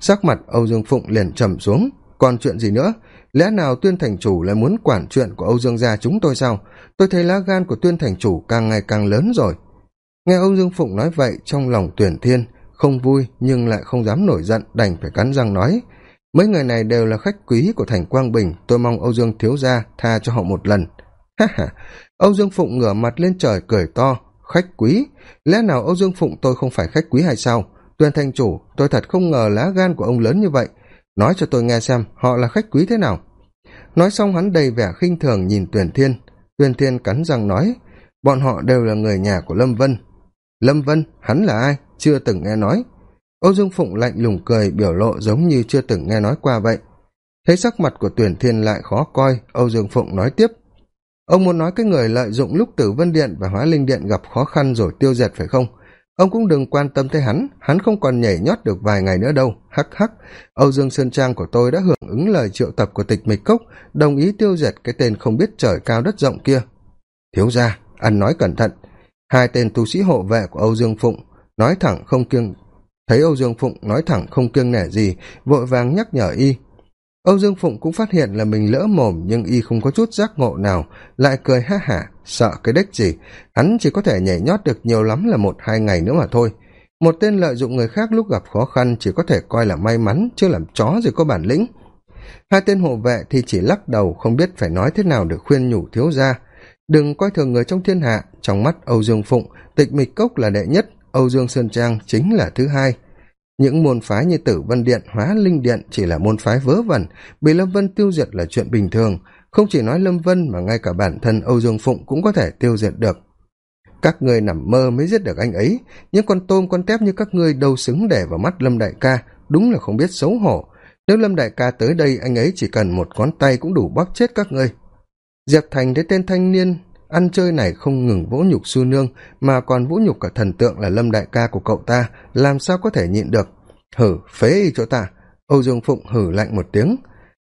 sắc mặt âu dương phụng liền trầm xuống. Còn chuyện gì nữa? Lẽ nào tuyên thành chủ lại muốn quản chuyện của âu dương gia chúng tôi sao? Tôi thấy lá gan của tuyên thành chủ càng ngày càng lớn rồi. Nghe âu dương phụng nói vậy, trong lòng tuyển thiên không vui nhưng lại không dám nổi giận, đành phải cắn răng nói, mấy người này đều là khách quý của thành quang bình, tôi mong âu dương thiếu gia tha cho họ một lần. Ha ha. Âu dương phụng ngửa mặt lên trời cười to, khách quý? Lẽ nào âu dương phụng tôi không phải khách quý hay sao? Tuyên thành chủ, tôi thật không ngờ lá gan của ông lớn như vậy. Nói cho tôi nghe xem, họ là khách quý thế nào? Nói xong hắn đầy vẻ khinh thường nhìn tuyền thiên. Tuyền thiên cắn răng nói, bọn họ đều là người nhà của lâm vân. Lâm vân, hắn là ai? Chưa từng nghe nói. Âu dương phụng lạnh lùng cười, biểu lộ giống như chưa từng nghe nói qua vậy. Thấy sắc mặt của tuyển thiên lại khó coi, âu dương phụng nói tiếp. Ông muốn nói cái người lợi dụng lúc tử vân điện và hóa linh điện gặp khó khăn rồi tiêu diệt phải không? Ông cũng đừng quan tâm tới hắn hắn không còn nhảy nhót được vài ngày nữa đâu. Hắc hắc, âu dương sơn trang của tôi đã hưởng ứng lời triệu tập của tịch mịch cốc, đồng ý tiêu diệt cái tên không biết trời cao đất rộng kia. Thiếu ra ăn nói cẩn thận. Hai tên tu sĩ hộ vệ của âu dương phụng nói thẳng không kiêng, thấy âu dương phụng nói thẳng không kiêng nể gì, vội vàng nhắc nhở y âu dương phụng cũng phát hiện là mình lỡ mồm nhưng y không có chút giác ngộ nào, lại cười ha hả, sợ cái đếch gì. Hắn chỉ có thể nhảy nhót được nhiều lắm là một hai ngày nữa mà thôi. Một tên lợi dụng người khác lúc gặp khó khăn chỉ có thể coi là may mắn chứ làm chó gì có bản lĩnh. Hai tên hộ vệ thì chỉ lắc đầu, không biết phải nói thế nào để khuyên nhủ thiếu ra đừng coi thường người trong thiên hạ, trong mắt âu dương phụng, tịch mịch cốc là đệ nhất, âu dương sơn trang chính là thứ hai những môn phái như tử vân điện, hóa linh điện chỉ là môn phái vớ vẩn, bị lâm vân tiêu diệt là chuyện bình thường. Không chỉ nói lâm vân mà ngay cả bản thân âu dương phụng cũng có thể tiêu diệt được. Các ngươi nằm mơ mới giết được anh ấy. Những con tôm, con tép như các ngươi đâu xứng để vào mắt lâm đại ca. Đúng là không biết xấu hổ. Nếu lâm đại ca tới đây, anh ấy chỉ cần một ngón tay cũng đủ bóp chết các ngươi. Diệp thành thấy tên thanh niên ăn chơi này không ngừng vỗ nhục su nương, mà còn vũ nhục cả thần tượng là lâm đại ca của cậu ta, làm sao có thể nhịn được? Hử, phế y chỗ ta. Âu dương phụng hử lạnh một tiếng.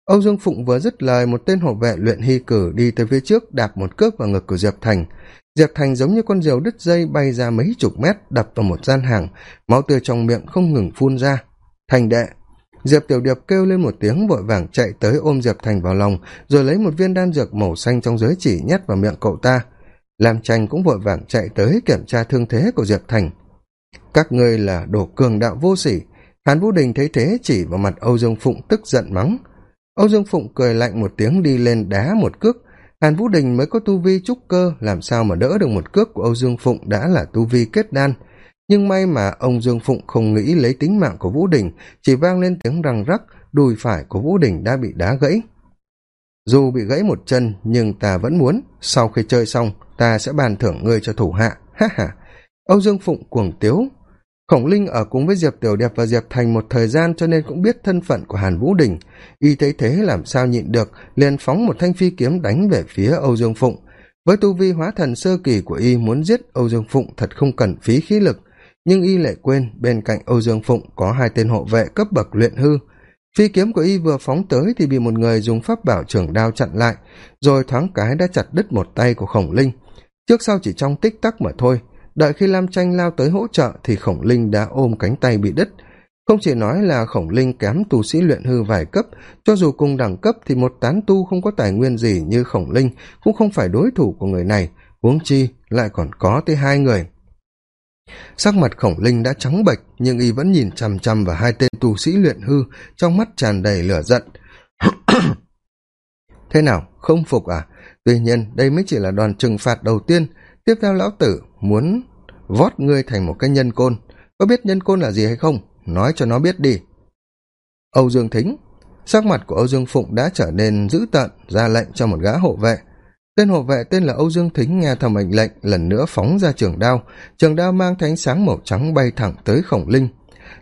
Âu dương phụng vừa dứt lời, một tên hộ vệ luyện hy cử đi tới phía trước, đạp một cước vào ngực của diệp thành. Diệp thành giống như con diều đứt dây bay ra mấy chục mét, đập vào một gian hàng. Máu tươi trong miệng không ngừng phun ra. Thành đệ diệp tiểu điệp kêu lên một tiếng, vội vàng chạy tới ôm diệp thành vào lòng, rồi lấy một viên đan dược màu xanh trong giới chỉ nhét vào miệng cậu ta. Lam tranh cũng vội vàng chạy tới kiểm tra thương thế của diệp thành. Các ngươi là đồ cường đạo vô sỉ. Hàn vũ đình thấy thế chỉ vào mặt âu dương phụng tức giận mắng. Âu dương phụng cười lạnh một tiếng đi lên đá một cước. Hàn vũ đình mới có tu vi trúc cơ, làm sao mà đỡ được một cước của âu dương phụng đã là tu vi kết đan nhưng may mà ông dương phụng không nghĩ lấy tính mạng của vũ đình, chỉ vang lên tiếng răng rắc, đùi phải của vũ đình đã bị đá gãy. Dù bị gãy một chân, nhưng ta vẫn muốn, sau khi chơi xong, ta sẽ bàn thưởng ngươi cho thủ hạ. Ha ha. Âu dương phụng cuồng tiếu. Khổng linh ở cùng với diệp tiểu đẹp và diệp thành một thời gian cho nên cũng biết thân phận của hàn vũ đình. Y thấy thế làm sao nhịn được, liền phóng một thanh phi kiếm đánh về phía âu dương phụng. Với tu vi hóa thần sơ kỳ của y muốn giết âu dương phụng thật không cần phí khí lực nhưng y lại quên bên cạnh âu dương phụng có hai tên hộ vệ cấp bậc luyện hư. Phi kiếm của y vừa phóng tới thì bị một người dùng pháp bảo trưởng đao chặn lại, rồi thoáng cái đã chặt đứt một tay của khổng linh. Trước sau chỉ trong tích tắc mà thôi, đợi khi lam tranh lao tới hỗ trợ thì khổng linh đã ôm cánh tay bị đứt. Không chỉ nói là khổng linh kém tu sĩ luyện hư vài cấp, cho dù cùng đẳng cấp thì một tán tu không có tài nguyên gì như khổng linh cũng không phải đối thủ của người này, huống chi lại còn có tới hai người sắc mặt khổng linh đã trắng bệch, nhưng y vẫn nhìn chằm chằm vào hai tên tu sĩ luyện hư, trong mắt tràn đầy lửa giận. Thế nào? Không phục à? Tuy nhiên, đây mới chỉ là đoàn trừng phạt đầu tiên. Tiếp theo lão tử muốn vót ngươi thành một cái nhân côn. Có biết nhân côn là gì hay không? Nói cho nó biết đi. Âu dương thính. Sắc mặt của âu dương phụng đã trở nên dữ tợn, ra lệnh cho một gã hộ vệ tên hộ vệ tên là âu dương thính nghe thầm mệnh lệnh, lần nữa phóng ra trường đao. Trường đao mang thánh sáng màu trắng bay thẳng tới khổng linh.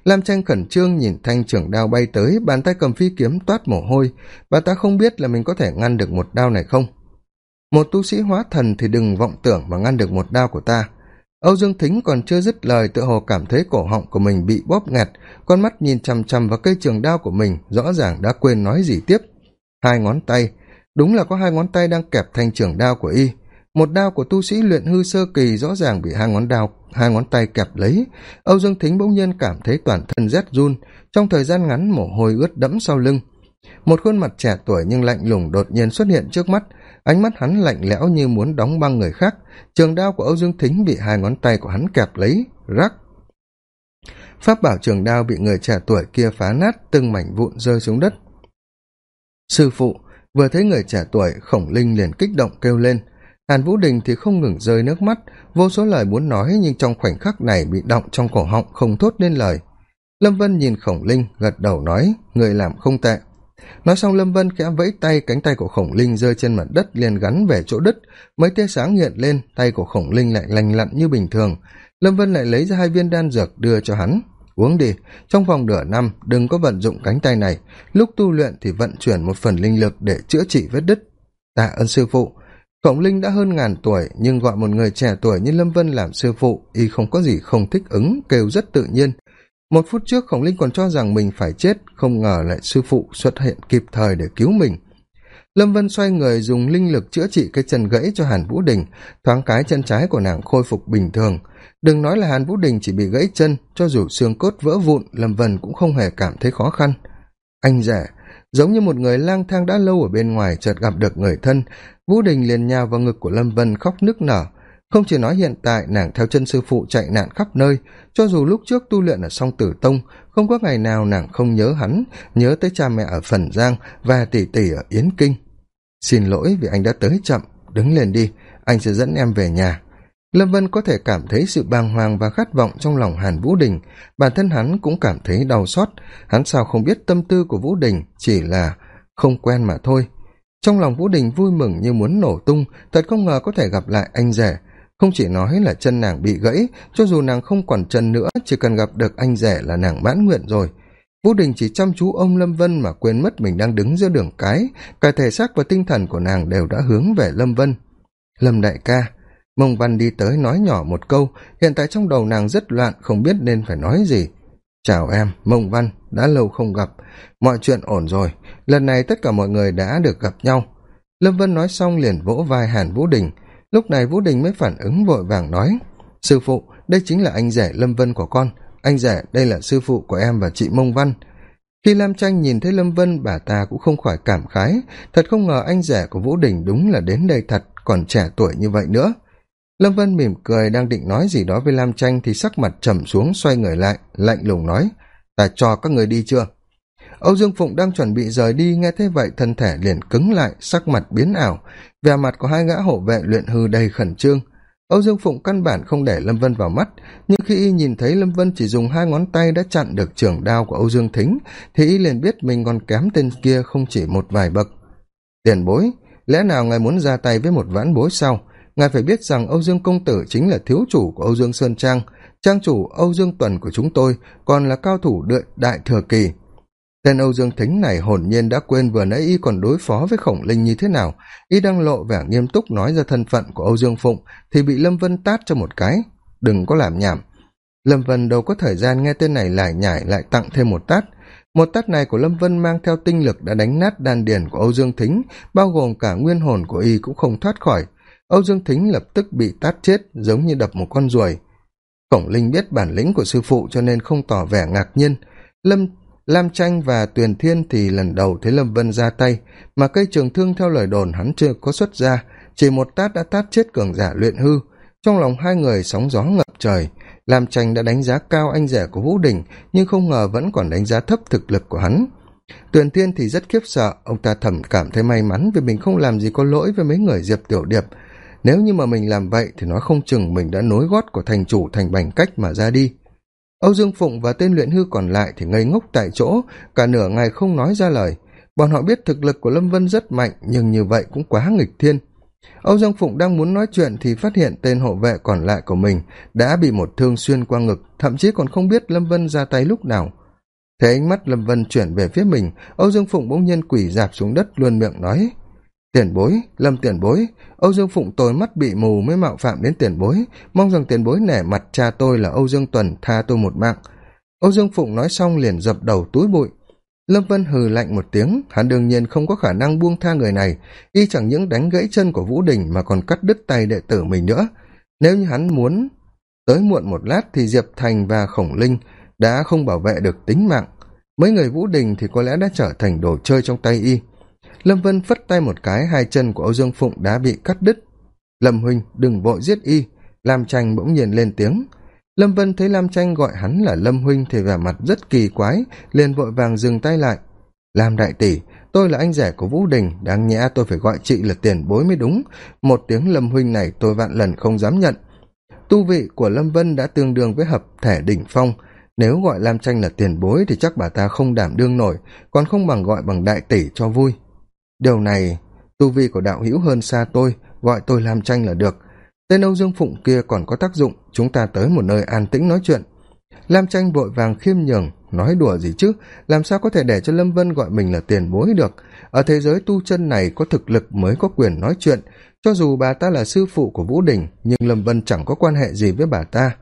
Lam tranh khẩn trương nhìn thanh trường đao bay tới, bàn tay cầm phi kiếm toát mồ hôi. Bà ta không biết là mình có thể ngăn được một đao này không. Một tu sĩ hóa thần thì đừng vọng tưởng mà ngăn được một đao của ta. Âu dương thính còn chưa dứt lời tự hồ cảm thấy cổ họng của mình bị bóp nghẹt. Con mắt nhìn chằm chằm vào cây trường đao của mình, rõ ràng đã quên nói gì tiếp. Hai ngón tay đúng là có hai ngón tay đang kẹp thanh trường đao của y. Một đao của tu sĩ luyện hư sơ kỳ rõ ràng bị hai ngón đao, hai ngón tay kẹp lấy. Âu dương thính bỗng nhiên cảm thấy toàn thân rét run, trong thời gian ngắn mồ hôi ướt đẫm sau lưng. Một khuôn mặt trẻ tuổi nhưng lạnh lùng đột nhiên xuất hiện trước mắt. Ánh mắt hắn lạnh lẽo như muốn đóng băng người khác. Trường đao của âu dương thính bị hai ngón tay của hắn kẹp lấy. Rắc. Pháp bảo trường đao bị người trẻ tuổi kia phá nát, từng mảnh vụn rơi xuống đất. Sư phụ vừa thấy người trẻ tuổi khổng linh liền kích động kêu lên. Hàn vũ đình thì không ngừng rơi nước mắt, vô số lời muốn nói nhưng trong khoảnh khắc này bị động trong cổ họng không thốt nên lời. Lâm vân nhìn khổng linh, gật đầu nói, người làm không tệ. Nói xong, lâm vân khẽ vẫy tay, cánh tay của khổng linh rơi trên mặt đất liền gắn về chỗ đứt. Mấy tia sáng hiện lên, tay của khổng linh lại lành lặn như bình thường. Lâm vân lại lấy ra hai viên đan dược đưa cho hắn uống đi. Trong vòng nửa năm, đừng có vận dụng cánh tay này. Lúc tu luyện thì vận chuyển một phần linh lực để chữa trị vết đứt. Tạ ơn sư phụ. Khổng linh đã hơn ngàn tuổi, nhưng gọi một người trẻ tuổi như lâm vân làm sư phụ, y không có gì không thích ứng, kêu rất tự nhiên. Một phút trước khổng linh còn cho rằng mình phải chết, không ngờ lại sư phụ xuất hiện kịp thời để cứu mình. Lâm vân xoay người dùng linh lực chữa trị cái chân gãy cho hàn vũ đình, thoáng cái chân trái của nàng khôi phục bình thường đừng nói là hàn vũ đình chỉ bị gãy chân, cho dù xương cốt vỡ vụn, lâm vân cũng không hề cảm thấy khó khăn. Anh rẻ giống như một người lang thang đã lâu ở bên ngoài chợt gặp được người thân, vũ đình liền nhào vào ngực của lâm vân khóc nức nở. Không chỉ nói hiện tại, nàng theo chân sư phụ chạy nạn khắp nơi, cho dù lúc trước tu luyện ở song tử tông, không có ngày nào nàng không nhớ hắn, nhớ tới cha mẹ ở phần giang và tỷ tỷ ở yến kinh. Xin lỗi vì anh đã tới chậm, đứng lên đi, anh sẽ dẫn em về nhà lâm vân có thể cảm thấy sự bàng hoàng và khát vọng trong lòng hàn vũ đình. Bản thân hắn cũng cảm thấy đau xót. Hắn sao không biết tâm tư của vũ đình chỉ là không quen mà thôi. Trong lòng vũ đình vui mừng như muốn nổ tung, thật không ngờ có thể gặp lại anh rể. Không chỉ nói là chân nàng bị gãy, cho dù nàng không còn chân nữa, chỉ cần gặp được anh rể là nàng mãn nguyện rồi. Vũ đình chỉ chăm chú ông lâm vân mà quên mất mình đang đứng giữa đường cái. Cả thể xác và tinh thần của nàng đều đã hướng về lâm vân. Lâm đại ca mông văn đi tới nói nhỏ một câu, hiện tại trong đầu nàng rất loạn, không biết nên phải nói gì. Chào em, mông văn, đã lâu không gặp. Mọi chuyện ổn rồi, lần này tất cả mọi người đã được gặp nhau. Lâm vân nói xong liền vỗ vai hàn vũ đình. Lúc này vũ đình mới phản ứng vội vàng nói, sư phụ, đây chính là anh rể lâm vân của con. Anh rể, đây là sư phụ của em và chị mông văn. Khi lam tranh nhìn thấy lâm vân, bà ta cũng không khỏi cảm khái. Thật không ngờ anh rể của vũ đình đúng là đến đây thật, còn trẻ tuổi như vậy nữa lâm vân mỉm cười, đang định nói gì đó với lam tranh thì sắc mặt trầm xuống, xoay người lại, lạnh lùng nói, ta cho các người đi chưa? Âu dương phụng đang chuẩn bị rời đi, nghe thế vậy thân thể liền cứng lại, sắc mặt biến ảo, vẻ mặt của hai gã hộ vệ luyện hư đầy khẩn trương. Âu dương phụng căn bản không để lâm vân vào mắt, nhưng khi y nhìn thấy lâm vân chỉ dùng hai ngón tay đã chặn được trường đao của âu dương thính, thì y liền biết mình còn kém tên kia không chỉ một vài bậc. Tiền bối, lẽ nào ngài muốn ra tay với một vãn bối sau ngài phải biết rằng âu dương công tử chính là thiếu chủ của âu dương sơn trang trang chủ âu dương tuần của chúng tôi, còn là cao thủ đợi đại thừa kỳ. Tên âu dương thính này hồn nhiên đã quên vừa nãy y còn đối phó với khổng linh như thế nào. Y đang lộ vẻ nghiêm túc nói ra thân phận của âu dương phụng thì bị lâm vân tát cho một cái. Đừng có làm nhảm. Lâm vân đâu có thời gian nghe tên này lải nhải lại tặng thêm một tát. Một tát này của lâm vân mang theo tinh lực đã đánh nát đan điền của âu dương thính, bao gồm cả nguyên hồn của y cũng không thoát khỏi âu dương thính lập tức bị tát chết, giống như đập một con ruồi. Cổng linh biết bản lĩnh của sư phụ cho nên không tỏ vẻ ngạc nhiên. Lâm, lam tranh và tuyền thiên thì lần đầu thấy lâm vân ra tay, mà cây trường thương theo lời đồn hắn chưa có xuất ra, chỉ một tát đã tát chết cường giả luyện hư. Trong lòng hai người sóng gió ngập trời, lam tranh đã đánh giá cao anh rể của vũ đình, nhưng không ngờ vẫn còn đánh giá thấp thực lực của hắn. Tuyền thiên thì rất khiếp sợ, ông ta thầm cảm thấy may mắn vì mình không làm gì có lỗi với mấy người diệp tiểu điệp nếu như mà mình làm vậy thì nói không chừng mình đã nối gót của thành chủ thành bành cách mà ra đi. Âu dương phụng và tên luyện hư còn lại thì ngây ngốc tại chỗ, cả nửa ngày không nói ra lời. Bọn họ biết thực lực của lâm vân rất mạnh, nhưng như vậy cũng quá nghịch thiên. Âu dương phụng đang muốn nói chuyện thì phát hiện tên hộ vệ còn lại của mình đã bị một thương xuyên qua ngực, thậm chí còn không biết lâm vân ra tay lúc nào. Thấy ánh mắt lâm vân chuyển về phía mình, âu dương phụng bỗng nhiên quỳ dạp xuống đất, luôn miệng nói tiền bối, lâm tiền bối, âu dương phụng tôi mắt bị mù mới mạo phạm đến tiền bối. Mong rằng tiền bối nể mặt cha tôi là âu dương tuần, tha tôi một mạng. Âu dương phụng nói xong liền dập đầu túi bụi. Lâm vân hừ lạnh một tiếng, hắn đương nhiên không có khả năng buông tha người này, y chẳng những đánh gãy chân của vũ đình mà còn cắt đứt tay đệ tử mình nữa. Nếu như hắn muốn tới muộn một lát thì diệp thành và khổng linh đã không bảo vệ được tính mạng. Mấy người vũ đình thì có lẽ đã trở thành đồ chơi trong tay y lâm vân phất tay một cái, hai chân của âu dương phụng đã bị cắt đứt. Lâm huynh đừng vội giết y. Lam tranh bỗng nhiên lên tiếng. Lâm vân thấy lam tranh gọi hắn là lâm huynh thì vẻ mặt rất kỳ quái, liền vội vàng dừng tay lại. Lam đại tỷ, tôi là anh rể của vũ đình, đáng nhẽ tôi phải gọi chị là tiền bối mới đúng. Một tiếng lâm huynh này tôi vạn lần không dám nhận. Tu vị của lâm vân đã tương đương với hợp thể đỉnh phong. Nếu gọi lam tranh là tiền bối thì chắc bà ta không đảm đương nổi, còn không bằng gọi bằng đại tỷ cho vui điều này, tu vi của đạo hữu hơn xa tôi, gọi tôi làm tranh là được. Tên âu dương phụng kia còn có tác dụng, chúng ta tới một nơi an tĩnh nói chuyện. Lam tranh vội vàng khiêm nhường, nói đùa gì chứ, làm sao có thể để cho lâm vân gọi mình là tiền bối được? Ở thế giới tu chân này có thực lực mới có quyền nói chuyện. Cho dù bà ta là sư phụ của vũ đình, nhưng lâm vân chẳng có quan hệ gì với bà ta.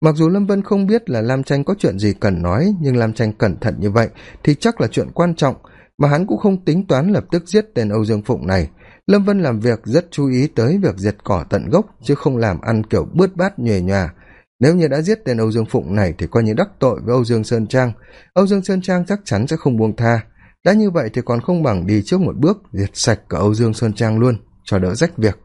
Mặc dù lâm vân không biết là lam tranh có chuyện gì cần nói, nhưng lam tranh cẩn thận như vậy thì chắc là chuyện quan trọng mà hắn cũng không tính toán lập tức giết tên âu dương phụng này. Lâm vân làm việc rất chú ý tới việc diệt cỏ tận gốc, chứ không làm ăn kiểu bướt bát nhuề nhòa. Nếu như đã giết tên âu dương phụng này thì coi như đắc tội với âu dương sơn trang. Âu dương sơn trang chắc chắn sẽ không buông tha. Đã như vậy thì còn không bằng đi trước một bước diệt sạch cả âu dương sơn trang luôn, cho đỡ rách việc.